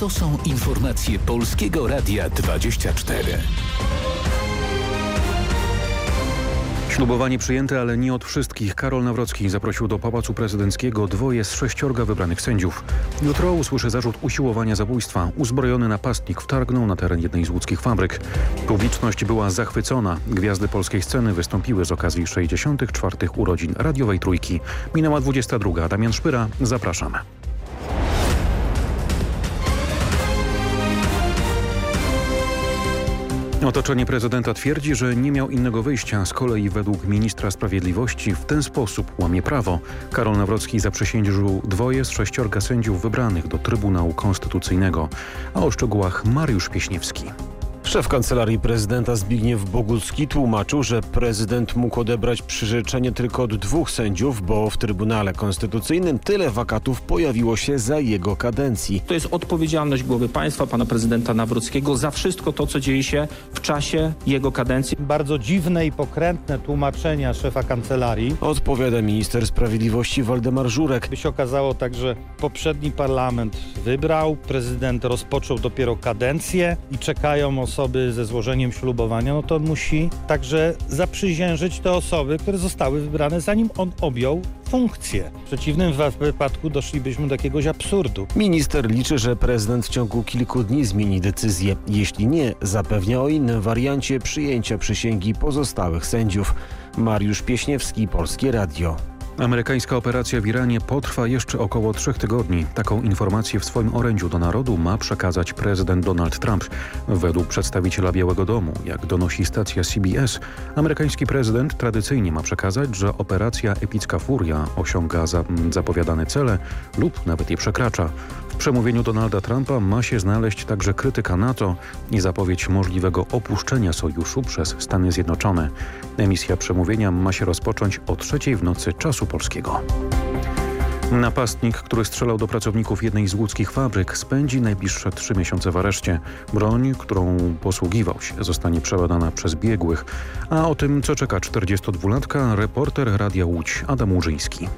To są informacje Polskiego Radia 24. Ślubowanie przyjęte, ale nie od wszystkich. Karol Nawrocki zaprosił do Pałacu Prezydenckiego dwoje z sześciorga wybranych sędziów. Jutro usłyszy zarzut usiłowania zabójstwa. Uzbrojony napastnik wtargnął na teren jednej z łódzkich fabryk. Publiczność była zachwycona. Gwiazdy polskiej sceny wystąpiły z okazji 64. urodzin radiowej trójki. Minęła 22. Damian Szpyra. Zapraszam. Otoczenie prezydenta twierdzi, że nie miał innego wyjścia. Z kolei według ministra sprawiedliwości w ten sposób łamie prawo. Karol Nawrocki zaprzysiężył dwoje z sześciorga sędziów wybranych do Trybunału Konstytucyjnego. A o szczegółach Mariusz Pieśniewski. Szef Kancelarii Prezydenta Zbigniew Bogucki tłumaczył, że prezydent mógł odebrać przyrzeczenie tylko od dwóch sędziów, bo w Trybunale Konstytucyjnym tyle wakatów pojawiło się za jego kadencji. To jest odpowiedzialność głowy państwa, pana prezydenta Nawrockiego za wszystko to, co dzieje się w czasie jego kadencji. Bardzo dziwne i pokrętne tłumaczenia szefa kancelarii. Odpowiada minister sprawiedliwości Waldemar Żurek. By się okazało tak, że poprzedni parlament wybrał, prezydent rozpoczął dopiero kadencję i czekają osoby ze złożeniem ślubowania, no to musi także zaprzysiężyć te osoby, które zostały wybrane zanim on objął funkcję. W przeciwnym wypadku doszlibyśmy do jakiegoś absurdu. Minister liczy, że prezydent w ciągu kilku dni zmieni decyzję. Jeśli nie, zapewnia o innym wariancie przyjęcia przysięgi pozostałych sędziów. Mariusz Pieśniewski, Polskie Radio. Amerykańska operacja w Iranie potrwa jeszcze około trzech tygodni. Taką informację w swoim orędziu do narodu ma przekazać prezydent Donald Trump. Według przedstawiciela Białego Domu, jak donosi stacja CBS, amerykański prezydent tradycyjnie ma przekazać, że operacja Epicka Furia osiąga za, zapowiadane cele lub nawet je przekracza. Przemówieniu Donalda Trumpa ma się znaleźć także krytyka NATO i zapowiedź możliwego opuszczenia sojuszu przez Stany Zjednoczone. Emisja przemówienia ma się rozpocząć o trzeciej w nocy czasu polskiego. Napastnik, który strzelał do pracowników jednej z łódzkich fabryk, spędzi najbliższe trzy miesiące w areszcie. Broń, którą posługiwał się, zostanie przebadana przez biegłych. A o tym, co czeka 42-latka, reporter Radia Łódź Adam Łużyński.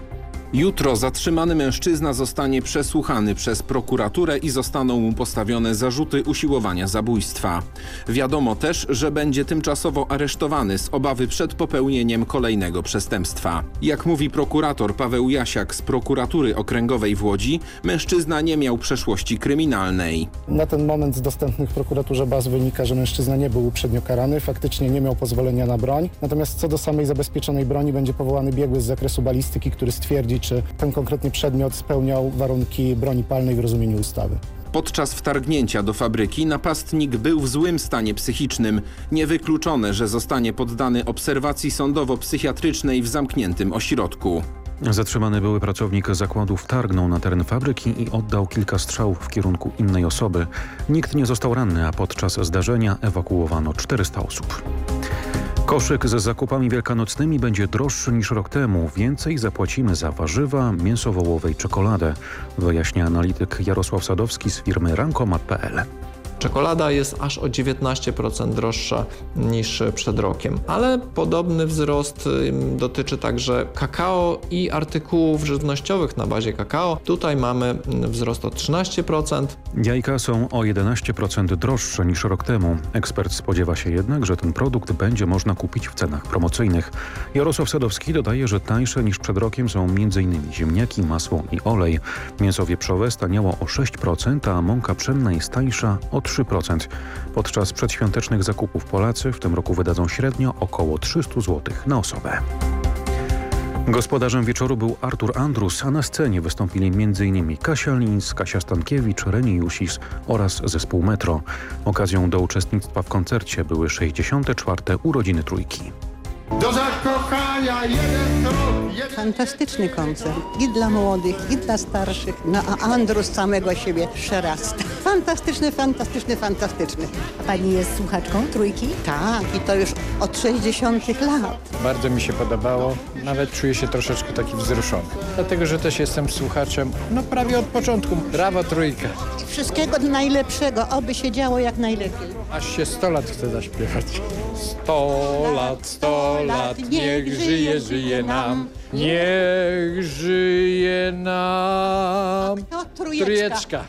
Jutro zatrzymany mężczyzna zostanie przesłuchany przez prokuraturę i zostaną mu postawione zarzuty usiłowania zabójstwa. Wiadomo też, że będzie tymczasowo aresztowany z obawy przed popełnieniem kolejnego przestępstwa. Jak mówi prokurator Paweł Jasiak z prokuratury okręgowej w Łodzi, mężczyzna nie miał przeszłości kryminalnej. Na ten moment z dostępnych prokuraturze baz wynika, że mężczyzna nie był uprzednio karany, faktycznie nie miał pozwolenia na broń. Natomiast co do samej zabezpieczonej broni będzie powołany biegły z zakresu balistyki, który stwierdzi, czy ten konkretny przedmiot spełniał warunki broni palnej w rozumieniu ustawy. Podczas wtargnięcia do fabryki napastnik był w złym stanie psychicznym. Niewykluczone, że zostanie poddany obserwacji sądowo-psychiatrycznej w zamkniętym ośrodku. Zatrzymany były pracownik zakładu wtargnął na teren fabryki i oddał kilka strzałów w kierunku innej osoby. Nikt nie został ranny, a podczas zdarzenia ewakuowano 400 osób. Koszyk z zakupami wielkanocnymi będzie droższy niż rok temu. Więcej zapłacimy za warzywa, mięso wołowe i czekoladę, wyjaśnia analityk Jarosław Sadowski z firmy Rankomat.pl. Czekolada jest aż o 19% droższa niż przed rokiem, ale podobny wzrost dotyczy także kakao i artykułów żywnościowych na bazie kakao. Tutaj mamy wzrost o 13%. Jajka są o 11% droższe niż rok temu. Ekspert spodziewa się jednak, że ten produkt będzie można kupić w cenach promocyjnych. Jarosław Sadowski dodaje, że tańsze niż przed rokiem są m.in. ziemniaki, masło i olej. Mięso wieprzowe staniało o 6%, a mąka pszenna jest tańsza o 3%. Podczas przedświątecznych zakupów Polacy w tym roku wydadzą średnio około 300 zł na osobę. Gospodarzem wieczoru był Artur Andrus, a na scenie wystąpili m.in. Kasia Lins, Kasia Stankiewicz, Reni Jusis oraz zespół Metro. Okazją do uczestnictwa w koncercie były 64. urodziny Trójki. Do zakochania jeden krok. Fantastyczny koncert i dla młodych, i dla starszych. No a Andrus samego siebie przerasta. Fantastyczny, fantastyczny, fantastyczny. A pani jest słuchaczką Trójki? Tak, i to już od 60 lat. Bardzo mi się podobało. Nawet czuję się troszeczkę taki wzruszony. Dlatego, że też jestem słuchaczem, no prawie od początku. Brawa Trójka. I wszystkiego najlepszego, oby się działo jak najlepiej. Aż się 100 lat chce zaśpiewać. 100 lat, 100 lat, niech żyje, żyje nam. Niech żyje nam To trójeczka.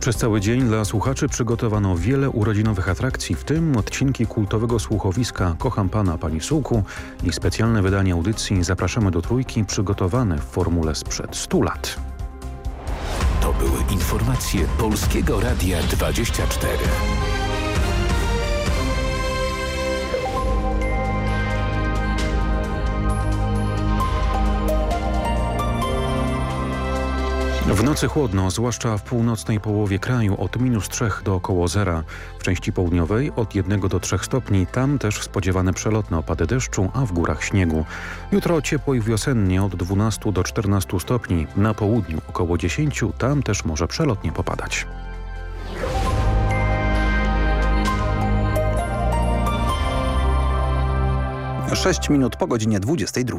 Przez cały dzień dla słuchaczy przygotowano wiele urodzinowych atrakcji, w tym odcinki kultowego słuchowiska Kocham Pana, Pani Sułku i specjalne wydanie audycji Zapraszamy do Trójki przygotowane w formule sprzed 100 lat. To były informacje Polskiego Radia 24. W nocy chłodno, zwłaszcza w północnej połowie kraju od minus 3 do około zera. W części południowej od 1 do 3 stopni, tam też spodziewane przelotne opady deszczu, a w górach śniegu. Jutro ciepło i wiosennie od 12 do 14 stopni, na południu około 10, tam też może przelotnie popadać. Sześć minut po godzinie 22.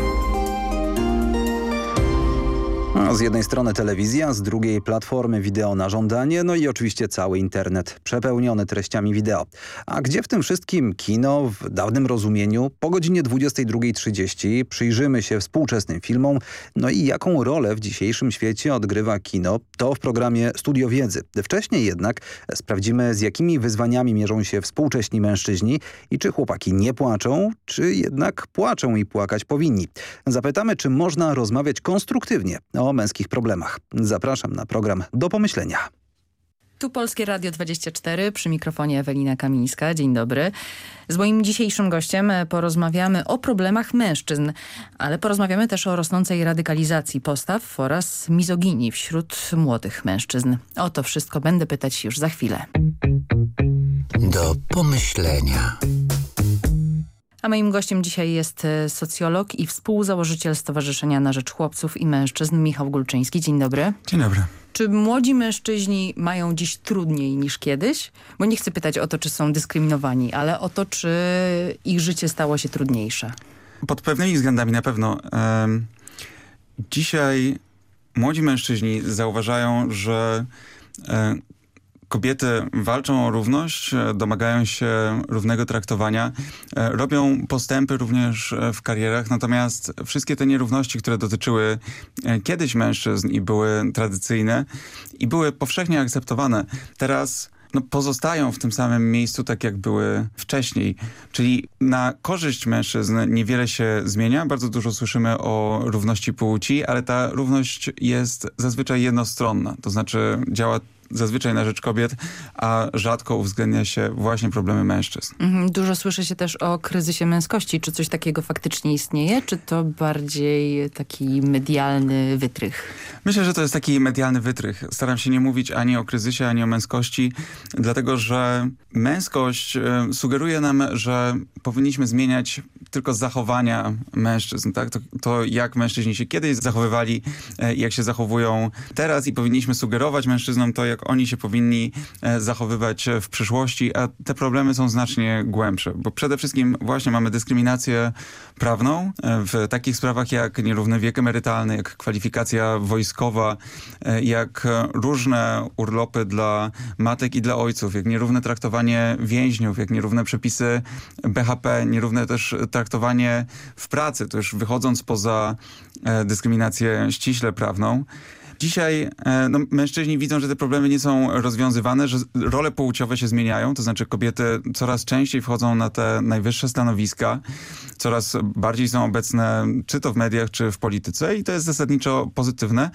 Z jednej strony telewizja, z drugiej platformy wideo na żądanie, no i oczywiście cały internet przepełniony treściami wideo. A gdzie w tym wszystkim kino w dawnym rozumieniu? Po godzinie 22.30 przyjrzymy się współczesnym filmom, no i jaką rolę w dzisiejszym świecie odgrywa kino, to w programie Studio Wiedzy. Wcześniej jednak sprawdzimy z jakimi wyzwaniami mierzą się współcześni mężczyźni i czy chłopaki nie płaczą, czy jednak płaczą i płakać powinni. Zapytamy, czy można rozmawiać konstruktywnie o męskich problemach. Zapraszam na program Do Pomyślenia. Tu Polskie Radio 24, przy mikrofonie Ewelina Kamińska. Dzień dobry. Z moim dzisiejszym gościem porozmawiamy o problemach mężczyzn, ale porozmawiamy też o rosnącej radykalizacji postaw oraz mizoginii wśród młodych mężczyzn. O to wszystko będę pytać już za chwilę. Do pomyślenia. A moim gościem dzisiaj jest e, socjolog i współzałożyciel Stowarzyszenia na Rzecz Chłopców i Mężczyzn Michał Gulczyński. Dzień dobry. Dzień dobry. Czy młodzi mężczyźni mają dziś trudniej niż kiedyś? Bo nie chcę pytać o to, czy są dyskryminowani, ale o to, czy ich życie stało się trudniejsze. Pod pewnymi względami na pewno. Um, dzisiaj młodzi mężczyźni zauważają, że um, kobiety walczą o równość, e, domagają się równego traktowania, e, robią postępy również e, w karierach, natomiast wszystkie te nierówności, które dotyczyły kiedyś mężczyzn i były tradycyjne i były powszechnie akceptowane, teraz no, pozostają w tym samym miejscu, tak jak były wcześniej. Czyli na korzyść mężczyzn niewiele się zmienia. Bardzo dużo słyszymy o równości płci, ale ta równość jest zazwyczaj jednostronna. To znaczy działa zazwyczaj na rzecz kobiet, a rzadko uwzględnia się właśnie problemy mężczyzn. Mhm, dużo słyszy się też o kryzysie męskości. Czy coś takiego faktycznie istnieje, czy to bardziej taki medialny wytrych? Myślę, że to jest taki medialny wytrych. Staram się nie mówić ani o kryzysie, ani o męskości, dlatego że męskość e, sugeruje nam, że powinniśmy zmieniać tylko zachowania mężczyzn. Tak? To, to jak mężczyźni się kiedyś zachowywali, e, jak się zachowują teraz i powinniśmy sugerować mężczyznom to, jak jak oni się powinni e, zachowywać w przyszłości, a te problemy są znacznie głębsze, bo przede wszystkim właśnie mamy dyskryminację prawną e, w takich sprawach jak nierówny wiek emerytalny, jak kwalifikacja wojskowa, e, jak różne urlopy dla matek i dla ojców, jak nierówne traktowanie więźniów, jak nierówne przepisy BHP, nierówne też traktowanie w pracy, to już wychodząc poza dyskryminację ściśle prawną. Dzisiaj e, no, mężczyźni widzą, że te problemy nie są rozwiązywane, że role płciowe się zmieniają, to znaczy kobiety coraz częściej wchodzą na te najwyższe stanowiska, coraz bardziej są obecne czy to w mediach, czy w polityce i to jest zasadniczo pozytywne.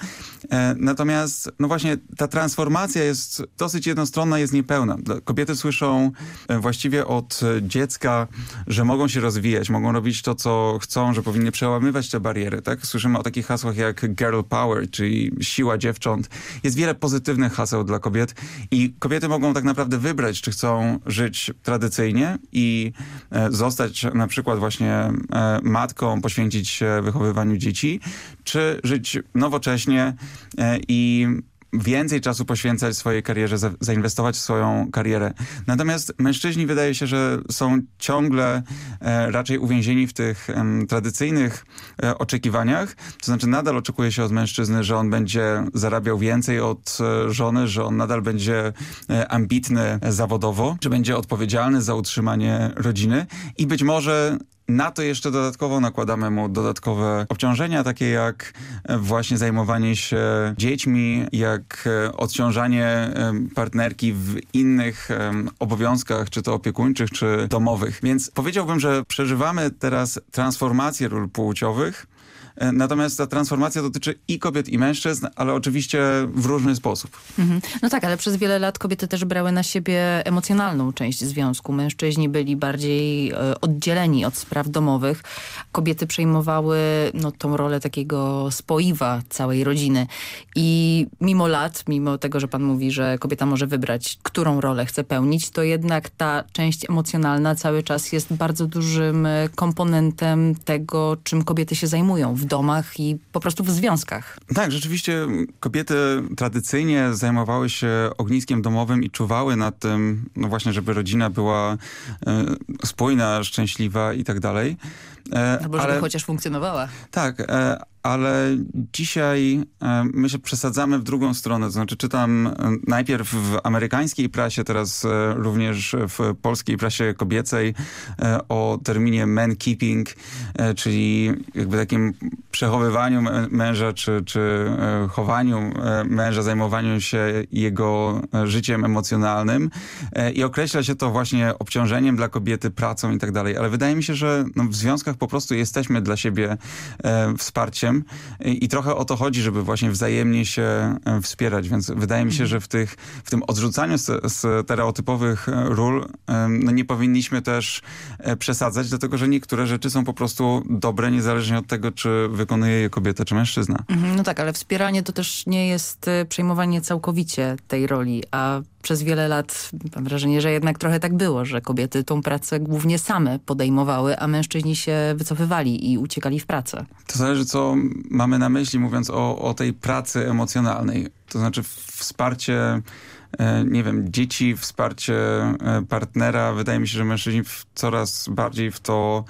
E, natomiast no właśnie ta transformacja jest dosyć jednostronna, jest niepełna. Kobiety słyszą e, właściwie od dziecka, że mogą się rozwijać, mogą robić to, co chcą, że powinny przełamywać te bariery. Tak? Słyszymy o takich hasłach jak girl power, czyli siła dziewcząt. Jest wiele pozytywnych haseł dla kobiet i kobiety mogą tak naprawdę wybrać, czy chcą żyć tradycyjnie i e, zostać na przykład właśnie e, matką, poświęcić się wychowywaniu dzieci, czy żyć nowocześnie e, i więcej czasu poświęcać swojej karierze, za, zainwestować w swoją karierę. Natomiast mężczyźni wydaje się, że są ciągle e, raczej uwięzieni w tych tradycyjnych e, oczekiwaniach. To znaczy nadal oczekuje się od mężczyzny, że on będzie zarabiał więcej od e, żony, że on nadal będzie e, ambitny zawodowo, że będzie odpowiedzialny za utrzymanie rodziny i być może na to jeszcze dodatkowo nakładamy mu dodatkowe obciążenia, takie jak właśnie zajmowanie się dziećmi, jak odciążanie partnerki w innych obowiązkach, czy to opiekuńczych, czy domowych. Więc powiedziałbym, że przeżywamy teraz transformację ról płciowych, E, natomiast ta transformacja dotyczy i kobiet, i mężczyzn, ale oczywiście w różny sposób. Mhm. No tak, ale przez wiele lat kobiety też brały na siebie emocjonalną część związku. Mężczyźni byli bardziej e, oddzieleni od spraw domowych. Kobiety przejmowały no, tą rolę takiego spoiwa całej rodziny. I mimo lat, mimo tego, że pan mówi, że kobieta może wybrać, którą rolę chce pełnić, to jednak ta część emocjonalna cały czas jest bardzo dużym e, komponentem tego, czym kobiety się zajmują w domach i po prostu w związkach. Tak, rzeczywiście kobiety tradycyjnie zajmowały się ogniskiem domowym i czuwały nad tym, no właśnie, żeby rodzina była y, spójna, szczęśliwa i tak dalej. E, Albo żeby ale, chociaż funkcjonowała. Tak, e, ale dzisiaj e, my się przesadzamy w drugą stronę. To znaczy czytam najpierw w amerykańskiej prasie, teraz również w polskiej prasie kobiecej o terminie man keeping, czyli jakby takim przechowywaniu męża, czy, czy chowaniu męża, zajmowaniu się jego życiem emocjonalnym i określa się to właśnie obciążeniem dla kobiety, pracą i tak dalej. Ale wydaje mi się, że no, w związkach po prostu jesteśmy dla siebie e, wsparciem I, trochę o to chodzi, żeby właśnie wzajemnie się e, wspierać, więc wydaje mi się, mhm. że w, tych, w tym odrzucaniu stereotypowych e, ról e, no nie powinniśmy też e, przesadzać, dlatego że niektóre rzeczy są po prostu dobre, niezależnie od tego, czy wykonuje je kobieta, czy mężczyzna. Mhm, no tak, ale wspieranie to też nie jest e, przejmowanie całkowicie tej roli, a przez wiele lat mam wrażenie, że jednak trochę tak było, że kobiety tą pracę głównie same podejmowały, a mężczyźni się wycofywali i uciekali w pracę. To zależy, co mamy na myśli, mówiąc o, o tej pracy emocjonalnej. To znaczy wsparcie nie wiem, dzieci, wsparcie e, partnera. Wydaje mi się, że mężczyźni coraz bardziej w to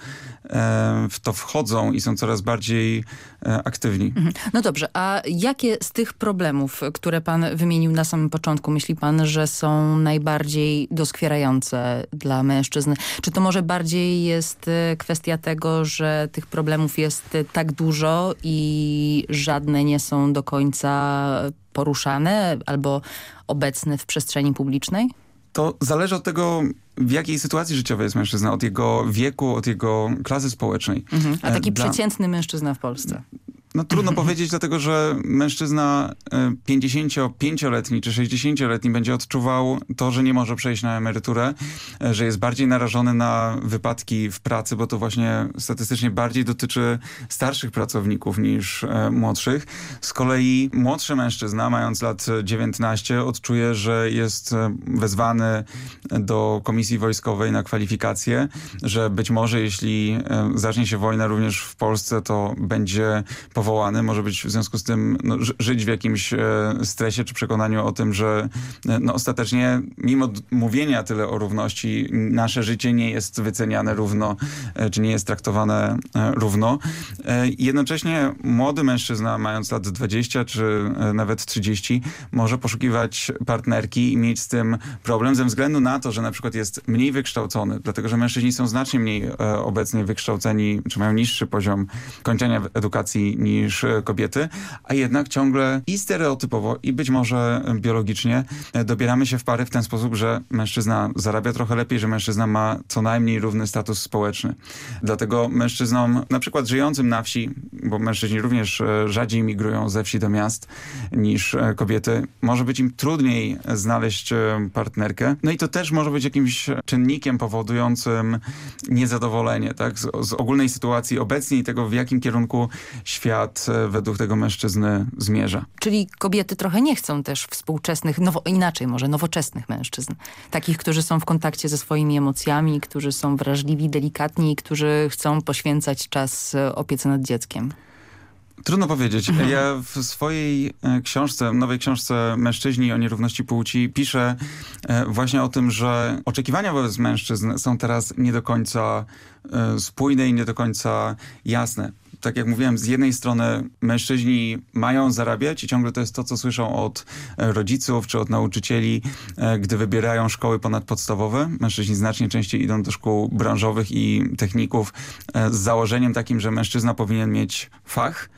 E, w to wchodzą i są coraz bardziej e, aktywni. Mhm. No dobrze, a jakie z tych problemów, które pan wymienił na samym początku, myśli pan, że są najbardziej doskwierające dla mężczyzn? Czy to może bardziej jest e, kwestia tego, że tych problemów jest tak dużo i żadne nie są do końca poruszane albo obecne w przestrzeni publicznej? To zależy od tego, w jakiej sytuacji życiowej jest mężczyzna, od jego wieku, od jego klasy społecznej. Mhm. A taki Dla... przeciętny mężczyzna w Polsce? No trudno powiedzieć, dlatego że mężczyzna 55-letni e, czy 60-letni będzie odczuwał to, że nie może przejść na emeryturę, e, że jest bardziej narażony na wypadki w pracy, bo to właśnie statystycznie bardziej dotyczy starszych pracowników niż e, młodszych. Z kolei młodszy mężczyzna, mając lat 19, odczuje, że jest wezwany do komisji wojskowej na kwalifikacje, że być może jeśli zacznie się wojna również w Polsce, to będzie powołany powołany, może być w związku z tym no, żyć w jakimś e, stresie czy przekonaniu o tym, że e, no, ostatecznie mimo mówienia tyle o równości, nasze życie nie jest wyceniane równo, e, czy nie jest traktowane równo. Jednocześnie młody mężczyzna, mając lat 20 czy nawet 30, może poszukiwać partnerki i mieć z tym problem ze względu na to, że na przykład jest mniej wykształcony, dlatego że mężczyźni są znacznie mniej obecnie wykształceni, czy mają niższy poziom kończenia edukacji niż niż e, kobiety, a jednak ciągle i stereotypowo, i być może biologicznie e, dobieramy się w pary w ten sposób, że mężczyzna zarabia trochę lepiej, że mężczyzna ma co najmniej równy status społeczny. Dlatego mężczyznom, na przykład żyjącym na wsi, bo mężczyźni również e, rzadziej migrują ze wsi do miast niż kobiety, może być im trudniej znaleźć partnerkę. No i to też może być jakimś czynnikiem powodującym niezadowolenie tak? z, z ogólnej sytuacji obecnej i tego, w jakim kierunku świat świat e, według tego mężczyzny zmierza. Czyli kobiety trochę nie chcą też współczesnych, nowo, inaczej może, nowoczesnych mężczyzn. Takich, którzy są w kontakcie ze swoimi emocjami, którzy są wrażliwi, delikatni i którzy chcą poświęcać czas e, opiece nad dzieckiem. Trudno powiedzieć. Mhm. Ja w swojej e, książce, nowej książce Mężczyźni o nierówności płci piszę właśnie o tym, że oczekiwania wobec mężczyzn są teraz nie do końca spójne i nie do końca jasne tak jak mówiłem, z jednej strony mężczyźni mają zarabiać i ciągle to jest to, co słyszą od e, rodziców czy od nauczycieli, e, gdy wybierają szkoły ponadpodstawowe. Mężczyźni znacznie częściej idą do szkół branżowych i techników e, z założeniem takim, że mężczyzna powinien mieć fach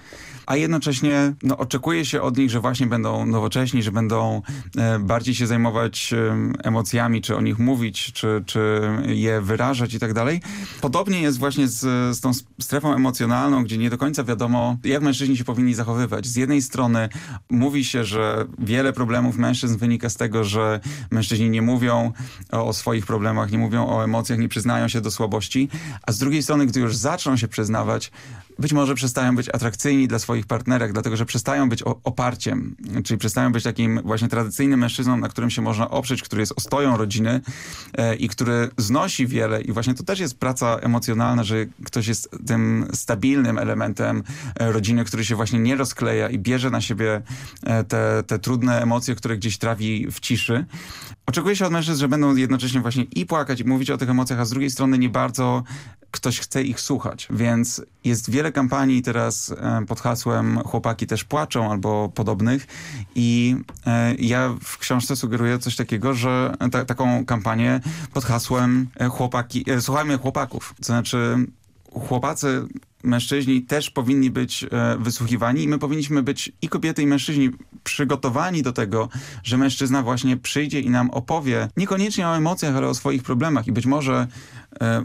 a jednocześnie no, oczekuje się od nich, że właśnie będą nowocześni, że będą e, bardziej się zajmować e, emocjami, czy o nich mówić, czy, czy je wyrażać i tak dalej. Podobnie jest właśnie z, z tą strefą emocjonalną, gdzie nie do końca wiadomo, jak mężczyźni się powinni zachowywać. Z jednej strony mówi się, że wiele problemów mężczyzn wynika z tego, że mężczyźni nie mówią o, swoich problemach, nie mówią o emocjach, nie przyznają się do słabości, a z drugiej strony, gdy już zaczną się przyznawać, być może przestają być atrakcyjni dla swoich partnerek, dlatego że przestają być oparciem, czyli przestają być takim właśnie tradycyjnym mężczyzną, na którym się można oprzeć, który jest ostoją rodziny e, i który znosi wiele i właśnie to też jest praca emocjonalna, że ktoś jest tym stabilnym elementem e, rodziny, który się właśnie nie rozkleja i bierze na siebie e, te, te trudne emocje, które gdzieś trawi w ciszy. Oczekuje się od mężczyzn, że będą jednocześnie właśnie i płakać, i mówić o tych emocjach, a z drugiej strony nie bardzo ktoś chce ich słuchać. Więc jest wiele kampanii teraz e, pod hasłem chłopaki też płaczą albo podobnych. I e, ja w książce sugeruję coś takiego, że ta, taką kampanię pod hasłem e, chłopaki, słuchajmy chłopaków. To znaczy chłopacy mężczyźni też powinni być e, wysłuchiwani i my powinniśmy być i kobiety i mężczyźni przygotowani do tego, że mężczyzna właśnie przyjdzie i nam opowie. Niekoniecznie o emocjach, ale o swoich problemach. I być może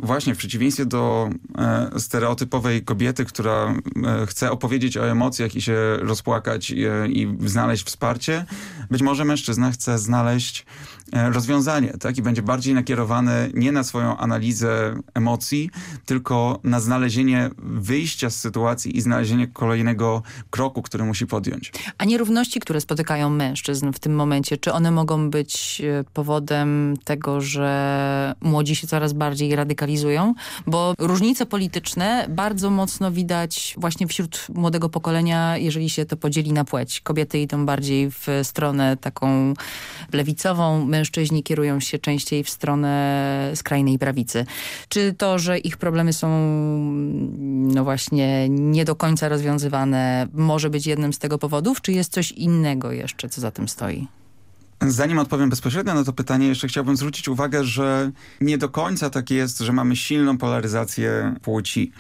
właśnie w przeciwieństwie do e, stereotypowej kobiety, która e, chce opowiedzieć o emocjach i się rozpłakać i, e, i znaleźć wsparcie, być może mężczyzna chce znaleźć e, rozwiązanie, tak? I będzie bardziej nakierowany nie na swoją analizę emocji, tylko na znalezienie wyjścia z sytuacji i znalezienie kolejnego kroku, który musi podjąć. A nierówności, które spotykają mężczyzn w tym momencie, czy one mogą być e, powodem tego, że młodzi się coraz bardziej radykalizują? Bo różnice polityczne bardzo mocno widać właśnie wśród młodego pokolenia, jeżeli się to podzieli na płeć. Kobiety idą bardziej w stronę taką lewicową, mężczyźni kierują się częściej w stronę skrajnej prawicy. Czy to, że ich problemy są no właśnie nie do końca rozwiązywane może być jednym z tego powodów, czy jest coś innego jeszcze, co za tym stoi? Zanim odpowiem bezpośrednio na to pytanie, jeszcze chciałbym zwrócić uwagę, że nie do końca tak jest, że mamy silną polaryzację płci.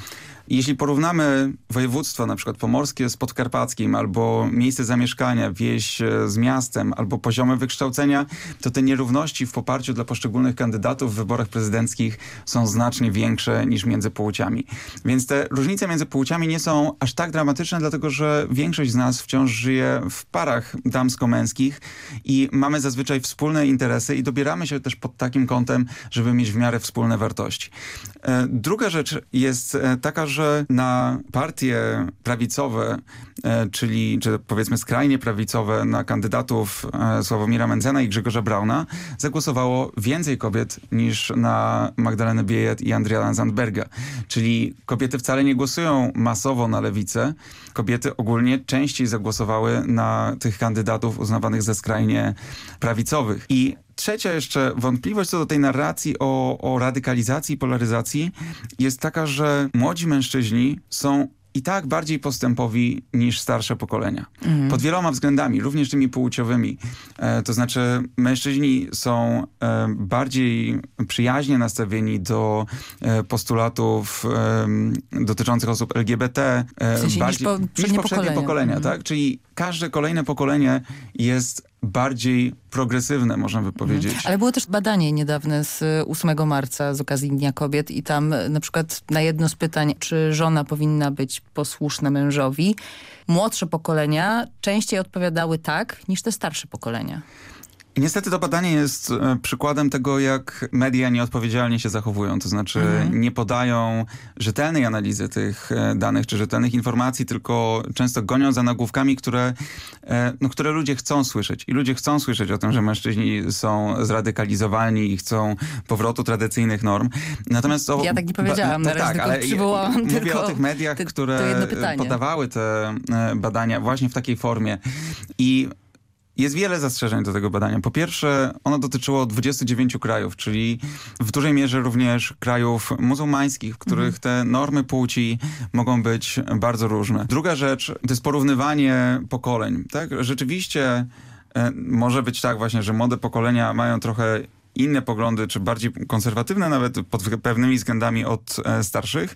Jeśli porównamy województwo na przykład pomorskie z podkarpackim, albo miejsce zamieszkania, wieś e, z miastem, albo poziomy wykształcenia, to te nierówności w poparciu dla poszczególnych kandydatów w wyborach prezydenckich są znacznie większe niż między płciami. Więc te różnice między płciami nie są aż tak dramatyczne, dlatego że większość z nas wciąż żyje w parach damsko-męskich i mamy zazwyczaj wspólne interesy i dobieramy się też pod takim kątem, żeby mieć w miarę wspólne wartości. E, druga rzecz jest e, taka, że na partie prawicowe, e, czyli czy powiedzmy skrajnie prawicowe, na kandydatów Sławomira Mendzena i Grzegorza Brauna zagłosowało więcej kobiet niż na Magdalenę Biejet i Andriana Zandberga. Czyli kobiety wcale nie głosują masowo na lewicę. Kobiety ogólnie częściej zagłosowały na tych kandydatów uznawanych za skrajnie prawicowych. I Trzecia jeszcze wątpliwość co do tej narracji o, o radykalizacji i polaryzacji jest taka, że młodzi mężczyźni są i tak bardziej postępowi niż starsze pokolenia. Mhm. Pod wieloma względami, również tymi płciowymi. E, to znaczy mężczyźni są e, bardziej przyjaźnie nastawieni do e, postulatów e, dotyczących osób LGBT. E, w sensie bardziej, niż, po, niż poprzednie pokolenia, pokolenia mhm. tak? Czyli każde kolejne pokolenie jest bardziej progresywne, można by powiedzieć. Ale było też badanie niedawne z 8 marca z okazji Dnia Kobiet i tam na przykład na jedno z pytań, czy żona powinna być posłuszna mężowi, młodsze pokolenia częściej odpowiadały tak niż te starsze pokolenia. Niestety to badanie jest e, przykładem tego, jak media nieodpowiedzialnie się zachowują. To znaczy mhm. nie podają rzetelnej analizy tych e, danych czy rzetelnych informacji, tylko często gonią za nagłówkami, które, e, no, które ludzie chcą słyszeć. I ludzie chcą słyszeć o tym, że mężczyźni są zradykalizowani i chcą powrotu tradycyjnych norm. Natomiast to, Ja tak nie powiedziałam, na razie tak, ale przywołałam Mówię tylko o tych mediach, które podawały te badania właśnie w takiej formie. I jest wiele zastrzeżeń do tego badania. Po pierwsze, ono dotyczyło 29 krajów, czyli w dużej mierze również krajów muzułmańskich, w których te normy płci mogą być bardzo różne. Druga rzecz to jest porównywanie pokoleń. Tak? Rzeczywiście e, może być tak właśnie, że młode pokolenia mają trochę inne poglądy, czy bardziej konserwatywne nawet pod pewnymi względami od e, starszych,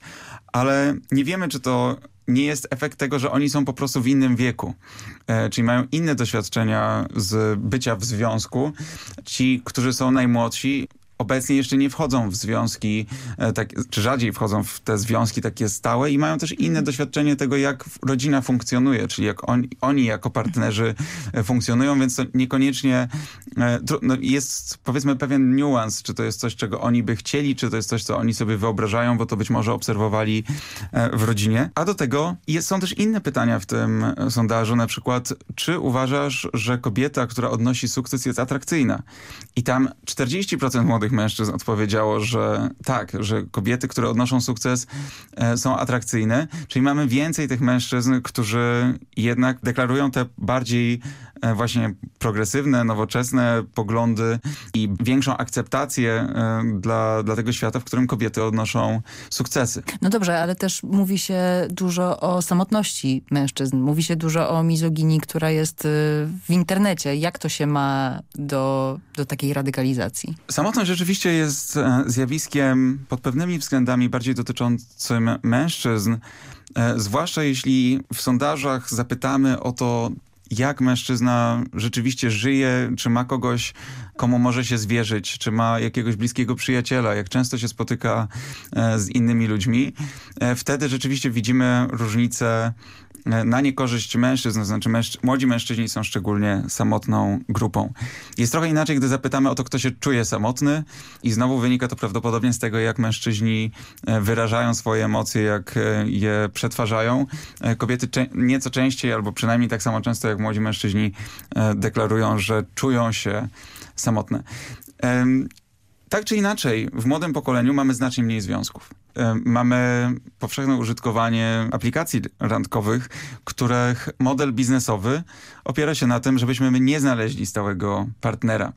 ale nie wiemy, czy to nie jest efekt tego, że oni są po prostu w innym wieku. E, czyli mają inne doświadczenia z bycia w związku. Ci, którzy są najmłodsi, obecnie jeszcze nie wchodzą w związki, e, tak, czy rzadziej wchodzą w te związki takie stałe i mają też inne doświadczenie tego, jak rodzina funkcjonuje, czyli jak on, oni jako partnerzy e, funkcjonują, więc to niekoniecznie e, no jest powiedzmy pewien niuans, czy to jest coś, czego oni by chcieli, czy to jest coś, co oni sobie wyobrażają, bo to być może obserwowali w rodzinie. A do tego jest, są też inne pytania w tym sondażu, na przykład, czy uważasz, że kobieta, która odnosi sukces jest atrakcyjna? I tam 40% młodych młodych mężczyzn odpowiedziało, że tak, że kobiety, które odnoszą sukces e, są atrakcyjne. Czyli mamy więcej tych mężczyzn, którzy jednak deklarują te bardziej E, właśnie progresywne, nowoczesne poglądy i większą akceptację e, dla, dla tego świata, w którym kobiety odnoszą sukcesy. No dobrze, ale też mówi się dużo o samotności mężczyzn. Mówi się dużo o mizoginii, która jest y, w internecie. Jak to się ma do, do takiej radykalizacji? Samotność rzeczywiście jest e, zjawiskiem pod pewnymi względami bardziej dotyczącym mężczyzn, zwłaszcza jeśli w sondażach zapytamy o to, jak mężczyzna rzeczywiście żyje, czy ma kogoś, komu może się zwierzyć, czy ma jakiegoś bliskiego przyjaciela, jak często się spotyka e, z innymi ludźmi. E, wtedy rzeczywiście widzimy różnicę E, na niekorzyść mężczyzn, to znaczy młodzi mężczyźni są szczególnie samotną grupą. Jest trochę inaczej, gdy zapytamy o to, kto się czuje samotny i znowu wynika to prawdopodobnie z tego, jak mężczyźni e, wyrażają swoje emocje, jak e, je przetwarzają. Kobiety nieco częściej, albo przynajmniej tak samo często jak młodzi mężczyźni deklarują, że czują się samotne. Tak czy inaczej, w młodym pokoleniu mamy znacznie mniej związków. Mamy powszechne użytkowanie aplikacji randkowych, których model biznesowy opiera się na tym, żebyśmy my nie znaleźli stałego partnera.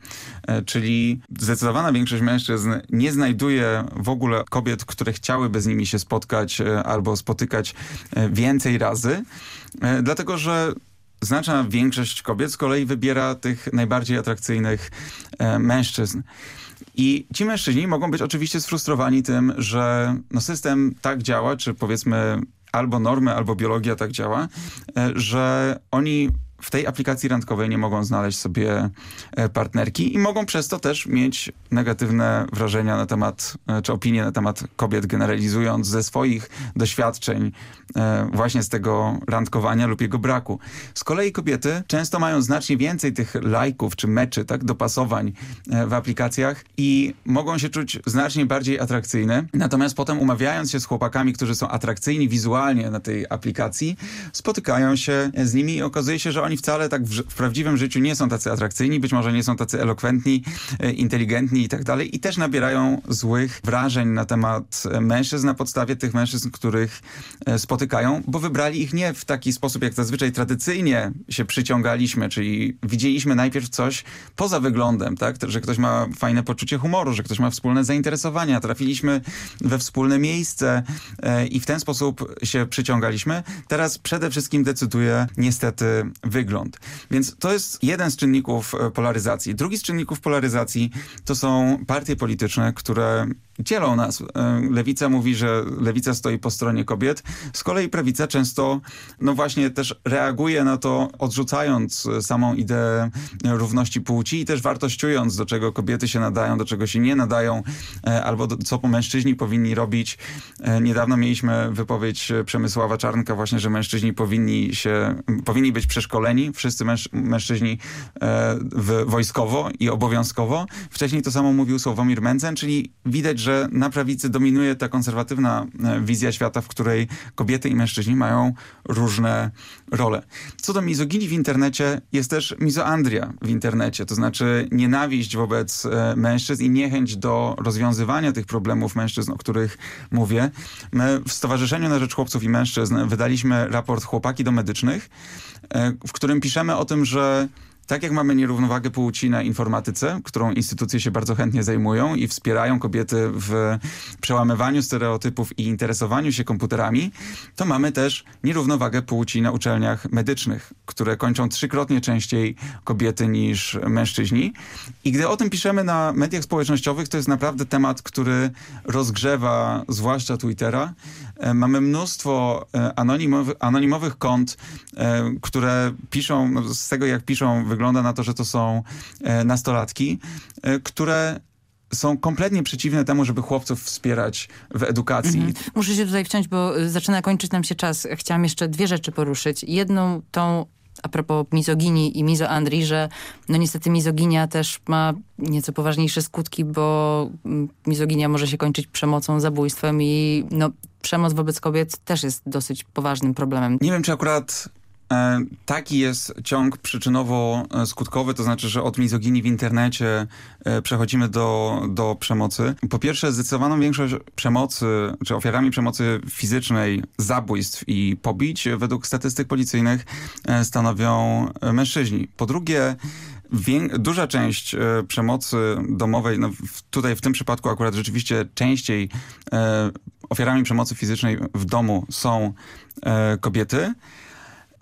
E, czyli zdecydowana większość mężczyzn nie znajduje w ogóle kobiet, które chciałyby z nimi się spotkać e, albo spotykać e, więcej razy, dlatego że znaczna większość kobiet z kolei wybiera tych najbardziej atrakcyjnych mężczyzn. I ci mężczyźni mogą być oczywiście sfrustrowani tym, że no system tak działa, czy powiedzmy albo normy, albo biologia tak działa, e, że oni w tej aplikacji randkowej nie mogą znaleźć sobie e, partnerki i mogą przez to też mieć negatywne wrażenia na temat, e, czy opinie na temat kobiet, generalizując ze swoich doświadczeń e, właśnie z tego randkowania lub jego braku. Z kolei kobiety często mają znacznie więcej tych lajków czy meczy, tak, dopasowań w aplikacjach i mogą się czuć znacznie bardziej atrakcyjne. Natomiast potem umawiając się z chłopakami, którzy są atrakcyjni wizualnie na tej aplikacji, spotykają się z nimi i okazuje się, że oni oni wcale tak w, w, prawdziwym życiu nie są tacy atrakcyjni, być może nie są tacy elokwentni, e, inteligentni i tak dalej i też nabierają złych wrażeń na temat e, mężczyzn na podstawie tych mężczyzn, których e, spotykają, bo wybrali ich nie w taki sposób, jak zazwyczaj tradycyjnie się przyciągaliśmy, czyli widzieliśmy najpierw coś poza wyglądem, tak, że ktoś ma fajne poczucie humoru, że ktoś ma wspólne zainteresowania, trafiliśmy we wspólne miejsce i w ten sposób się przyciągaliśmy. Teraz przede wszystkim decyduje niestety wygląd wygląd. Więc to jest jeden z czynników e, polaryzacji. Drugi z czynników polaryzacji to są partie polityczne, które dzielą nas. E, lewica mówi, że lewica stoi po stronie kobiet. Z kolei prawica często, no właśnie też reaguje na to, odrzucając samą ideę równości płci i też wartościując, do czego kobiety się nadają, do czego się nie nadają, e, albo do, co mężczyźni powinni robić. E, niedawno mieliśmy wypowiedź Przemysława Czarnka właśnie, że mężczyźni powinni się, powinni być przeszkoleni, wszyscy męż, mężczyźni w, wojskowo i obowiązkowo. Wcześniej to samo mówił Sławomir Mencen, czyli widać, że że na prawicy dominuje ta konserwatywna e, wizja świata, w której kobiety i mężczyźni mają różne role. Co do mizoginii w internecie, jest też mizoandria w internecie, to znaczy nienawiść wobec e, mężczyzn i niechęć do rozwiązywania tych problemów mężczyzn, o których mówię. My w Stowarzyszeniu na Rzecz Chłopców i Mężczyzn wydaliśmy raport Chłopaki do Medycznych, e, w którym piszemy o tym, że Tak jak mamy nierównowagę płci na informatyce, którą instytucje się bardzo chętnie zajmują i wspierają kobiety w przełamywaniu stereotypów i interesowaniu się komputerami, to mamy też nierównowagę płci na uczelniach medycznych, które kończą trzykrotnie częściej kobiety niż mężczyźni. I gdy o tym piszemy na mediach społecznościowych, to jest naprawdę temat, który rozgrzewa zwłaszcza Twittera. E, mamy mnóstwo e, anonimowych, anonimowych kont, e, które piszą, no z tego jak piszą, wygląda na to, że to są nastolatki, które są kompletnie przeciwne temu, żeby chłopców wspierać w edukacji. Mhm. Muszę się tutaj wciąć, bo zaczyna kończyć nam się czas. Chciałam jeszcze dwie rzeczy poruszyć. Jedną tą a propos mizoginii i mizoandrii, że no niestety mizoginia też ma nieco poważniejsze skutki, bo mm, mizoginia może się kończyć przemocą, zabójstwem i no, przemoc wobec kobiet też jest dosyć poważnym problemem. Nie wiem, czy akurat taki jest ciąg przyczynowo-skutkowy, to znaczy, że od mizoginii w internecie e, przechodzimy do, do przemocy. Po pierwsze, zdecydowaną większość przemocy, czy ofiarami przemocy fizycznej, zabójstw i pobić według statystyk policyjnych e, stanowią mężczyźni. Po drugie, duża część przemocy domowej, no tutaj w tym przypadku akurat rzeczywiście częściej ofiarami przemocy fizycznej w domu są kobiety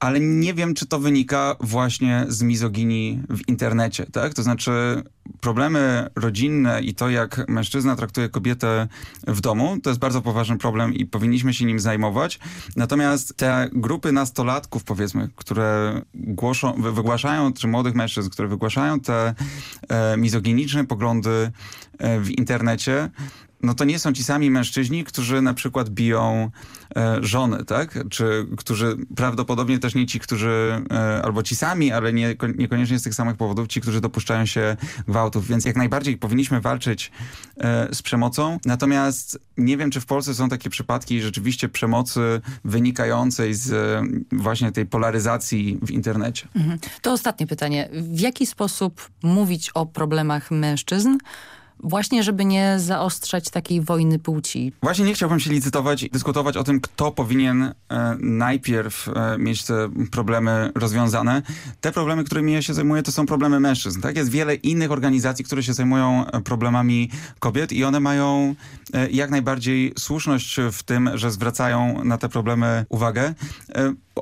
ale nie wiem, czy to wynika właśnie z mizoginii w internecie, tak? To znaczy problemy rodzinne i to, jak mężczyzna traktuje kobietę w domu, to jest bardzo poważny problem i powinniśmy się nim zajmować. Natomiast te grupy nastolatków, powiedzmy, które głoszą, wygłaszają, czy młodych mężczyzn, które wygłaszają te e, mizoginiczne poglądy e, w internecie, no to nie są ci sami mężczyźni, którzy na przykład biją e, żony, tak? Czy którzy prawdopodobnie też nie ci, którzy, e, albo ci sami, ale nie, niekoniecznie z tych samych powodów, ci, którzy dopuszczają się gwałtów. Więc jak najbardziej powinniśmy walczyć e, z przemocą. Natomiast nie wiem, czy w Polsce są takie przypadki rzeczywiście przemocy wynikającej z e, właśnie tej polaryzacji w internecie. Mhm. To ostatnie pytanie. W jaki sposób mówić o problemach mężczyzn, Właśnie, żeby nie zaostrzać takiej wojny płci. Właśnie nie chciałbym się licytować, dyskutować o tym, kto powinien e, najpierw e, mieć te problemy rozwiązane. Te problemy, którymi ja się zajmuję, to są problemy mężczyzn. Tak? Jest wiele innych organizacji, które się zajmują e, problemami kobiet i one mają e, jak najbardziej słuszność w tym, że zwracają na te problemy uwagę.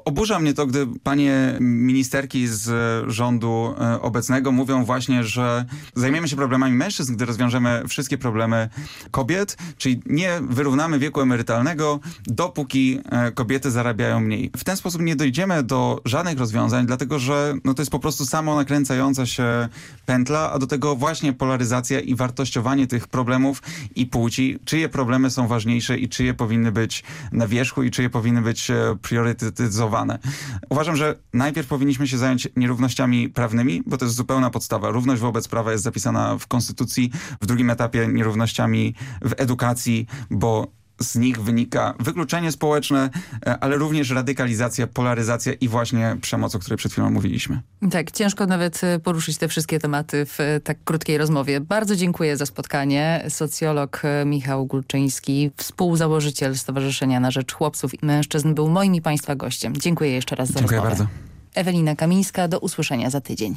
Oburza mnie to, gdy panie ministerki z rządu e, obecnego mówią właśnie, że zajmiemy się problemami mężczyzn, gdy rozwiążemy wszystkie problemy kobiet, czyli nie wyrównamy wieku emerytalnego, dopóki e, kobiety zarabiają mniej. W ten sposób nie dojdziemy do żadnych rozwiązań, dlatego że no, to jest po prostu samo nakręcająca się pętla, a do tego właśnie polaryzacja i wartościowanie tych problemów i płci, czyje problemy są ważniejsze i czyje powinny być na wierzchu i czyje powinny być e, Uważam, że najpierw powinniśmy się zająć nierównościami prawnymi, bo to jest zupełna podstawa. Równość wobec prawa jest zapisana w Konstytucji, w drugim etapie nierównościami w edukacji, bo z nich wynika wykluczenie społeczne, e, ale również radykalizacja, polaryzacja i właśnie przemoc, o której przed chwilą mówiliśmy. Tak, ciężko nawet e, poruszyć te wszystkie tematy w e, tak krótkiej rozmowie. Bardzo dziękuję za spotkanie. Socjolog Michał Gulczyński, współzałożyciel Stowarzyszenia na Rzecz Chłopców i Mężczyzn był moim i Państwa gościem. Dziękuję jeszcze raz za Dziękuję rozmowę. bardzo. Ewelina Kamińska, do usłyszenia za tydzień.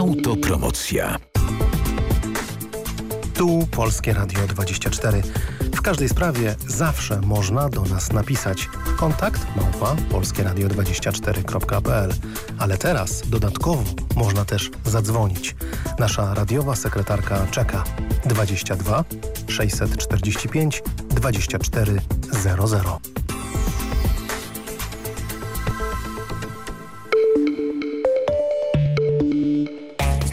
Autopromocja. Tu Polskie Radio 24. W każdej sprawie zawsze można do nas napisać. Kontakt małpa polskieradio24.pl Ale teraz dodatkowo można też zadzwonić. Nasza radiowa sekretarka czeka 22 645 2400.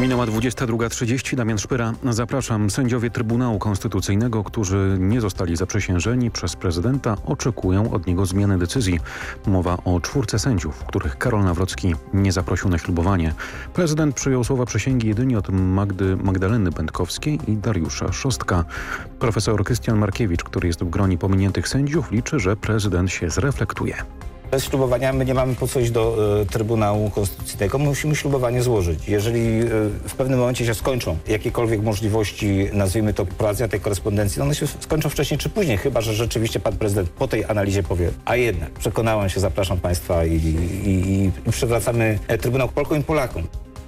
Minęła 22.30. Damian Szpyra. Zapraszam. Sędziowie Trybunału Konstytucyjnego, którzy nie zostali zaprzysiężeni przez prezydenta, oczekują od niego zmiany decyzji. Mowa o czwórce sędziów, których Karol Nawrocki nie zaprosił na ślubowanie. Prezydent przyjął słowa przysięgi jedynie od Magdy, Magdaleny Będkowskiej i Dariusza Szostka. Profesor Krystian Markiewicz, który jest w gronie pominiętych sędziów, liczy, że prezydent się zreflektuje. Bez ślubowania my nie mamy po co iść do y, Trybunału Konstytucyjnego, musimy ślubowanie złożyć. Jeżeli y, w pewnym momencie się skończą jakiekolwiek możliwości, nazwijmy to prowadzenia tej korespondencji, no one się skończą wcześniej czy później, chyba że rzeczywiście pan prezydent po tej analizie powie, a jednak przekonałem się, zapraszam państwa i, i, i, przywracamy Trybunał Polkom i Polakom.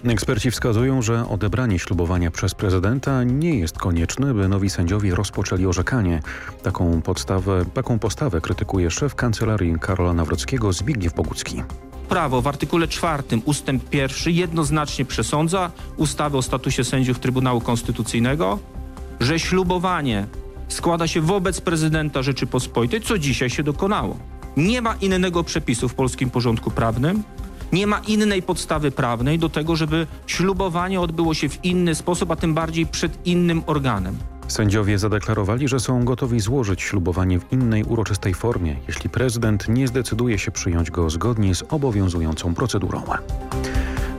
Eksperci wskazują, że odebranie ślubowania przez prezydenta nie jest konieczne, by nowi sędziowie rozpoczęli orzekanie. Taką, podstawę, taką postawę krytykuje szef kancelarii Karola Nawrockiego Zbigniew Bogucki. Prawo w artykule 4 ustęp 1 jednoznacznie przesądza ustawy o statusie sędziów Trybunału Konstytucyjnego, że ślubowanie składa się wobec prezydenta Rzeczypospolitej, co dzisiaj się dokonało. Nie ma innego przepisu w polskim porządku prawnym, nie ma innej podstawy prawnej do tego, żeby ślubowanie odbyło się w inny sposób, a tym bardziej przed innym organem. Sędziowie zadeklarowali, że są gotowi złożyć ślubowanie w innej uroczystej formie, jeśli prezydent nie zdecyduje się przyjąć go zgodnie z obowiązującą procedurą.